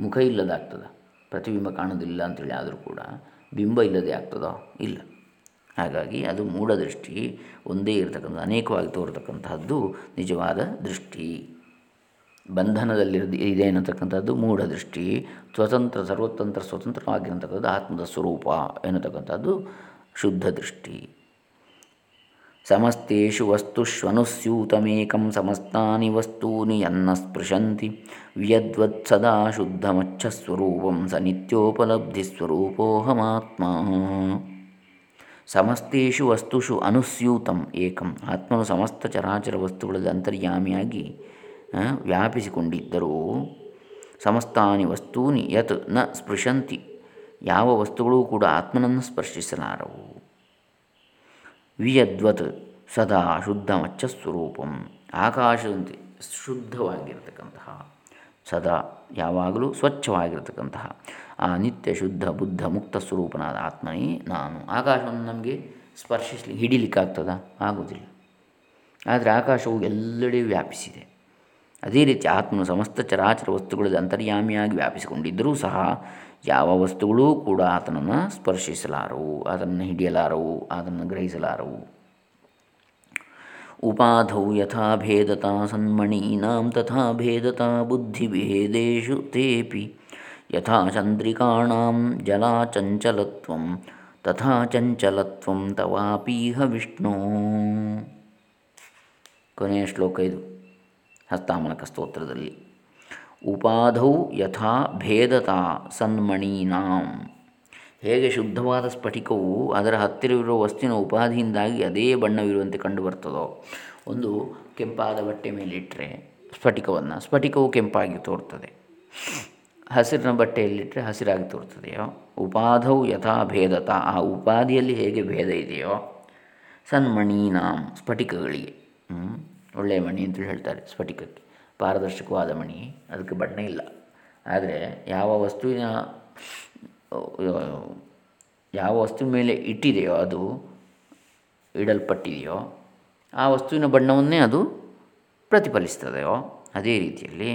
ಮುಖ ಇಲ್ಲದಾಗ್ತದೆ. ಪ್ರತಿಬಿಂಬ ಕಾಣೋದಿಲ್ಲ ಅಂತೇಳಿ ಆದರೂ ಕೂಡ ಬಿಂಬ ಇಲ್ಲದೆ ಆಗ್ತದೋ? ಇಲ್ಲ. ಹಾಗಾಗಿ ಅದು ಮೂಢದೃಷ್ಟಿ, ಒಂದೇ ಇರತಕ್ಕಂಥ, ಅನೇಕವಾಗಿ ತೋರ್ತಕ್ಕಂತಹದ್ದು ನಿಜವಾದ ದೃಷ್ಟಿ. ಬಂಧನದಲ್ಲಿ ಇದೆ ಅನ್ನತಕ್ಕಂಥದ್ದು ಮೂಢದೃಷ್ಟಿ. ಸ್ವತಂತ್ರ, ಸರ್ವತಂತ್ರ, ಸ್ವತಂತ್ರವಾಗಿರತಕ್ಕಂಥದ್ದು ಆತ್ಮದ ಸ್ವರೂಪ ಎನ್ನತಕ್ಕಂಥದ್ದು ಶುದ್ಧ ದೃಷ್ಟಿ ಸಮಸ್ತೇಷು ವಸ್ತುಷ್ವನುಸ್ಯೂತಮೇಕಂ ಸಮಸ್ತಾನಿ ವಸ್ತೂನಿ ಯನ್ನ ಸ್ಪೃಶಂತಿ. ವಿಯದ್ವತ್ ಸದಾ ಶುದ್ಧಮಚ್ಛಸ್ವರೂಪಂ ಸ ನಿತ್ಯೋಪಲಬ್ಧಿಸ್ವರೂಪೋಹಮಾತ್ಮ. ಸಮಸ್ತೇಷು ವಸ್ತುಷು ಅನುಸ್ಯೂತಂ ಏಕಂ. ಆತ್ಮನು ಸಮಸ್ತ ಚರಾಚರ ವಸ್ತುಗಳಲ್ಲಿ ಅಂತರ್ಯಾಮಿಯಾಗಿ ವ್ಯಾಪಿಸಿಕೊಂಡಿದ್ದರೂ ಸಮಸ್ತಾನಿ ವಸ್ತೂನಿ ಯತ್ನ ಸ್ಪೃಶಂತಿ. ಯಾವ ವಸ್ತುಗಳೂ ಕೂಡ ಆತ್ಮನನ್ನು ಸ್ಪರ್ಶಿಸಲಾರವು. ವಿಯದ್ವತ್ ಸದಾ ಶುದ್ಧ ಸ್ವರೂಪಂ. ಆಕಾಶದಂತೆ ಶುದ್ಧವಾಗಿರತಕ್ಕಂತಹ, ಸದಾ ಯಾವಾಗಲೂ ಸ್ವಚ್ಛವಾಗಿರತಕ್ಕಂತಹ ಆ ನಿತ್ಯ ಶುದ್ಧ ಬುದ್ಧ ಮುಕ್ತ ಸ್ವರೂಪನಾದ ಆತ್ಮನೇ ನಾನು. ಆಕಾಶವನ್ನು ನಮಗೆ ಸ್ಪರ್ಶಿಸಲಿ, ಹಿಡಿಲಿಕ್ಕಾಗ್ತದ? ಆಗುವುದಿಲ್ಲ. ಆದರೆ ಆಕಾಶವು ಎಲ್ಲೆಡೆ ವ್ಯಾಪಿಸಿದೆ. ಅದೇ ರೀತಿ ಆತ್ಮನು ಸಮಸ್ತ ಚರಾಚರ ವಸ್ತುಗಳಲ್ಲಿ ಅಂತರ್ಯಾಮಿಯಾಗಿ ವ್ಯಾಪಿಸಿಕೊಂಡಿದ್ದರೂ ಸಹ ಯಾವ ವಸ್ತುಗಳೂ ಕೂಡ ಆತನನ್ನು ಸ್ಪರ್ಶಿಸಲಾರವು ಅದನ್ನು ಹಿಡಿಯಲಾರವು ಅದನ್ನು ಗ್ರಹಿಸಲಾರವು. ಉಪಾಧೌ ಯಥಾ ಭೇದತಾ ಸನ್ಮಣೀನಾಂ ತಥಾ ಭೇದತಾ ಬುದ್ಧಿಭೇದೇಶು ತೇಪಿ ಯಥಾ ಚಂದ್ರಿಕಾಣಾಂ ಜಲಾಚಂಚಲತ್ವಂ ತಥಾ ಚಂಚಲತ್ವಂ ತವಾಪೀಹ ವಿಷ್ಣು. ಕೊನೆಯ ಶ್ಲೋಕ ಇದು. ಹಸ್ತಾಮಲಕ ಸ್ತೋತ್ರದಲ್ಲಿ. ಉಪಾಧೌ ಯಥಾ ಭೇದತ ಸನ್ಮಣೀನಾಂ. ಹೇಗೆ ಶುದ್ಧವಾದ ಸ್ಫಟಿಕವು ಅದರ ಹತ್ತಿರವಿರುವ ವಸ್ತುವಿನ ಉಪಾಧಿಯಿಂದಾಗಿ ಅದೇ ಬಣ್ಣವಿರುವಂತೆ ಕಂಡುಬರ್ತದೋ, ಒಂದು ಕೆಂಪಾದ ಬಟ್ಟೆ ಮೇಲಿಟ್ಟರೆ ಸ್ಫಟಿಕವನ್ನು, ಸ್ಫಟಿಕವು ಕೆಂಪಾಗಿ ತೋರ್ತದೆ. ಹಸಿರಿನ ಬಟ್ಟೆಯಲ್ಲಿಟ್ಟರೆ ಹಸಿರಾಗಿ ತೋರ್ತದೆಯೋ, ಉಪಾಧೌ ಯಥಾ ಭೇದತ, ಆ ಉಪಾಧಿಯಲ್ಲಿ ಹೇಗೆ ಭೇದ ಇದೆಯೋ, ಸನ್ಮಣೀನಾಂ, ಸ್ಫಟಿಕಗಳಿಗೆ. ಒಳ್ಳೆಯ ಮಣಿ ಅಂತೇಳಿ ಹೇಳ್ತಾರೆ ಸ್ಫಟಿಕಕ್ಕೆ. ಪಾರದರ್ಶಕವಾದ ಮಣಿ, ಅದಕ್ಕೆ ಬಣ್ಣ ಇಲ್ಲ. ಆದರೆ ಯಾವ ವಸ್ತುವಿನ ಯಾವ ವಸ್ತುವಿನ ಮೇಲೆ ಇಟ್ಟಿದೆಯೋ ಅದು, ಇಡಲ್ಪಟ್ಟಿದೆಯೋ, ಆ ವಸ್ತುವಿನ ಬಣ್ಣವನ್ನೇ ಅದು ಪ್ರತಿಫಲಿಸ್ತದೆಯೋ, ಅದೇ ರೀತಿಯಲ್ಲಿ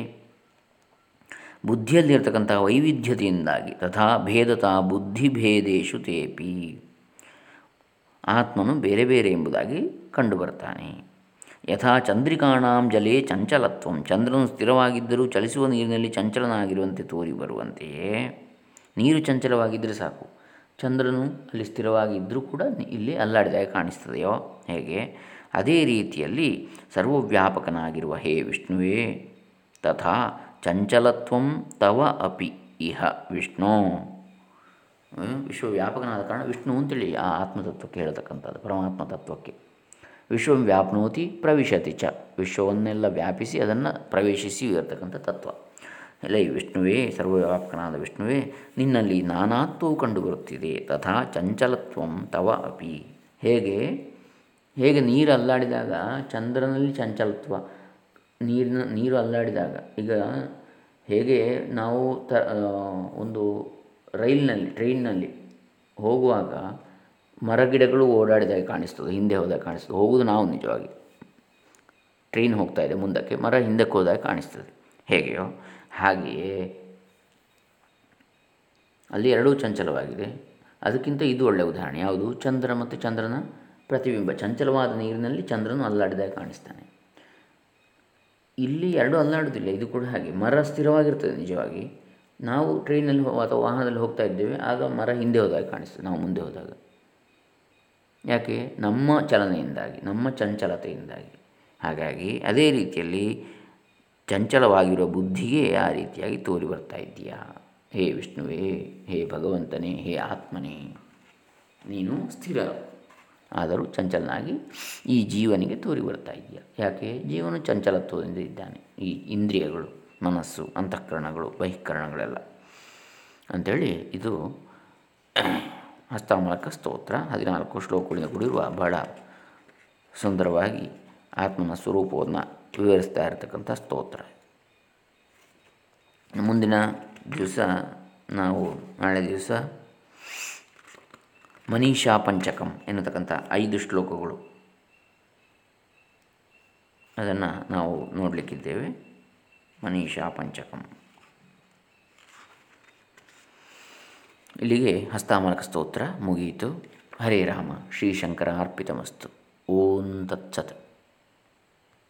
ಬುದ್ಧಿಯಲ್ಲಿರ್ತಕ್ಕಂಥ ವೈವಿಧ್ಯತೆಯಿಂದಾಗಿ ತಥಾ ಭೇದತಾ ಬುದ್ಧಿಭೇದೇಶು ತೇಪಿ, ಆತ್ಮನು ಬೇರೆ ಬೇರೆ ಎಂಬುದಾಗಿ ಕಂಡುಬರ್ತಾನೆ ಯಥಾ ಚಂದ್ರಿಕಾಣಾಂ ಜಲೇ ಚಂಚಲತ್ವಂ. ಚಂದ್ರನು ಸ್ಥಿರವಾಗಿದ್ದರೂ ಚಲಿಸುವ ನೀರಿನಲ್ಲಿ ಚಂಚಲನಾಗಿರುವಂತೆ ತೋರಿ ಬರುವಂತೆಯೇ. ನೀರು ಚಂಚಲವಾಗಿದ್ದರೆ ಸಾಕು. ಚಂದ್ರನು ಅಲ್ಲಿ ಸ್ಥಿರವಾಗಿದ್ದರೂ ಕೂಡ ಇಲ್ಲಿ ಅಲ್ಲಾಡಿದಾಗ ಕಾಣಿಸ್ತದೆಯೋ? ಹೇಗೆ? ಅದೇ ರೀತಿಯಲ್ಲಿ ಸರ್ವವ್ಯಾಪಕನಾಗಿರುವ ಹೇ ವಿಷ್ಣುವೇ, ತಥಾ ಚಂಚಲತ್ವಂ ತವ ಅಪಿ ಇಹ ವಿಷ್ಣು. ವಿಶ್ವವ್ಯಾಪಕನಾದ ಕಾರಣ ವಿಷ್ಣು ಅಂತೇಳಿ ಆ ಆತ್ಮತತ್ವಕ್ಕೆ ಹೇಳ್ತಕ್ಕಂಥದ್ದು, ಪರಮಾತ್ಮ ತತ್ವಕ್ಕೆ. ವಿಶ್ವಂ ವ್ಯಾಪ್ನೋತಿ ಪ್ರವಿಶತಿ ಚ. ವಿಶ್ವವನ್ನೆಲ್ಲ ವ್ಯಾಪಿಸಿ ಅದನ್ನು ಪ್ರವೇಶಿಸಿ ಇರತಕ್ಕಂಥ ತತ್ವ. ಎಲ್ಲ ಈ ವಿಷ್ಣುವೇ, ಸರ್ವವ್ಯಾಪಕನಾದ ವಿಷ್ಣುವೇ, ನಿನ್ನಲ್ಲಿ ನಾನಾತ್ವವು ಕಂಡುಬರುತ್ತಿದೆ. ತಥಾ ಚಂಚಲತ್ವಂ ತವ ಅಪಿ. ಹೇಗೆ? ಹೇಗೆ ನೀರು ಅಲ್ಲಾಡಿದಾಗ? ಚಂದ್ರನಲ್ಲಿ ಚಂಚಲತ್ವ. ನೀರಿನ, ನೀರು ಅಲ್ಲಾಡಿದಾಗ. ಈಗ ಹೇಗೆ ನಾವು ತ ಒಂದು ರೈಲ್ನಲ್ಲಿ, ಟ್ರೈನ್ನಲ್ಲಿ ಹೋಗುವಾಗ ಮರಗಿಡಗಳು ಓಡಾಡಿದಾಗ ಕಾಣಿಸ್ತದೆ, ಹಿಂದೆ ಹೋದಾಗ ಕಾಣಿಸ್ತದೆ, ಹೋಗುವುದು ನಾವು ನಿಜವಾಗಿ. ಟ್ರೈನ್ ಹೋಗ್ತಾ ಇದೆ ಮುಂದಕ್ಕೆ, ಮರ ಹಿಂದಕ್ಕೆ ಹೋದಾಗ ಕಾಣಿಸ್ತದೆ. ಹೇಗೆಯೋ, ಹಾಗೆಯೇ ಅಲ್ಲಿ ಎರಡೂ ಚಂಚಲವಾಗಿದೆ. ಅದಕ್ಕಿಂತ ಇದು ಒಳ್ಳೆಯ ಉದಾಹರಣೆ. ಯಾವುದು? ಚಂದ್ರ ಮತ್ತು ಚಂದ್ರನ ಪ್ರತಿಬಿಂಬ. ಚಂಚಲವಾದ ನೀರಿನಲ್ಲಿ ಚಂದ್ರನು ಅಲ್ಲಾಡಿದಾಗ ಕಾಣಿಸ್ತಾನೆ. ಇಲ್ಲಿ ಎರಡು ಅಲ್ಲಾಡುವುದಿಲ್ಲ, ಇದು ಕೂಡ ಹಾಗೆ. ಮರ ಸ್ಥಿರವಾಗಿರ್ತದೆ ನಿಜವಾಗಿ. ನಾವು ಟ್ರೈನಲ್ಲಿ ಅಥವಾ ವಾಹನದಲ್ಲಿ ಹೋಗ್ತಾ ಇದ್ದೇವೆ, ಆಗ ಮರ ಹಿಂದೆ ಹೋದಾಗ ಕಾಣಿಸ್ತದೆ, ನಾವು ಮುಂದೆ ಹೋದಾಗ. ಯಾಕೆ? ನಮ್ಮ ಚಲನೆಯಿಂದಾಗಿ, ನಮ್ಮ ಚಂಚಲತೆಯಿಂದಾಗಿ. ಹಾಗಾಗಿ ಅದೇ ರೀತಿಯಲ್ಲಿ ಚಂಚಲವಾಗಿರುವ ಬುದ್ಧಿಗೆ ಆ ರೀತಿಯಾಗಿ ತೋರಿ ಬರ್ತಾ ಇದೆಯಾ ಹೇ ವಿಷ್ಣುವೇ, ಹೇ ಭಗವಂತನೇ, ಹೇ ಆತ್ಮನೇ, ನೀನು ಸ್ಥಿರ. ಆದರೂ ಚಂಚಲನಾಗಿ ಈ ಜೀವನಿಗೆ ತೋರಿ ಬರ್ತಾ ಇದೆಯಾ ಯಾಕೆ? ಜೀವನ ಚಂಚಲತ್ವದಿಂದ ಇದ್ದಾನೆ. ಈ ಇಂದ್ರಿಯಗಳು, ಮನಸ್ಸು, ಅಂತಃಕರಣಗಳು ಬಹಿಷ್ಕರಣಗಳೆಲ್ಲ ಅಂಥೇಳಿ ಇದು ಹಸ್ತಾಮಲಕ ಸ್ತೋತ್ರ. ಹದಿನಾಲ್ಕು ಶ್ಲೋಕಗಳಿಂದ ಕೂಡಿರುವ ಬಹಳ ಸುಂದರವಾಗಿ ಆತ್ಮನ ಸ್ವರೂಪವನ್ನು ವಿವರಿಸ್ತಾ ಇರತಕ್ಕಂಥ ಸ್ತೋತ್ರ. ಮುಂದಿನ ದಿವಸ ನಾವು, ನಾಳೆ ದಿವಸ ಮನೀಷಾ ಪಂಚಕಂ ಎನ್ನತಕ್ಕಂಥ ಐದು ಶ್ಲೋಕಗಳು. ಅದನ್ನು ನಾವು ನೋಡಲಿಕ್ಕಿದ್ದೇವೆ. ಮನೀಷಾ ಪಂಚಕಂ. ಇಲ್ಲಿಗೆ ಹಸ್ತಾಮಲಕ ಸ್ತೋತ್ರ ಮುಗಿಯಿತು. ಹರೇ ರಾಮ ಶ್ರೀಶಂಕರ ಅರ್ಪಿತಮಸ್ತು. ಓಂ ತತ್ಸತ್.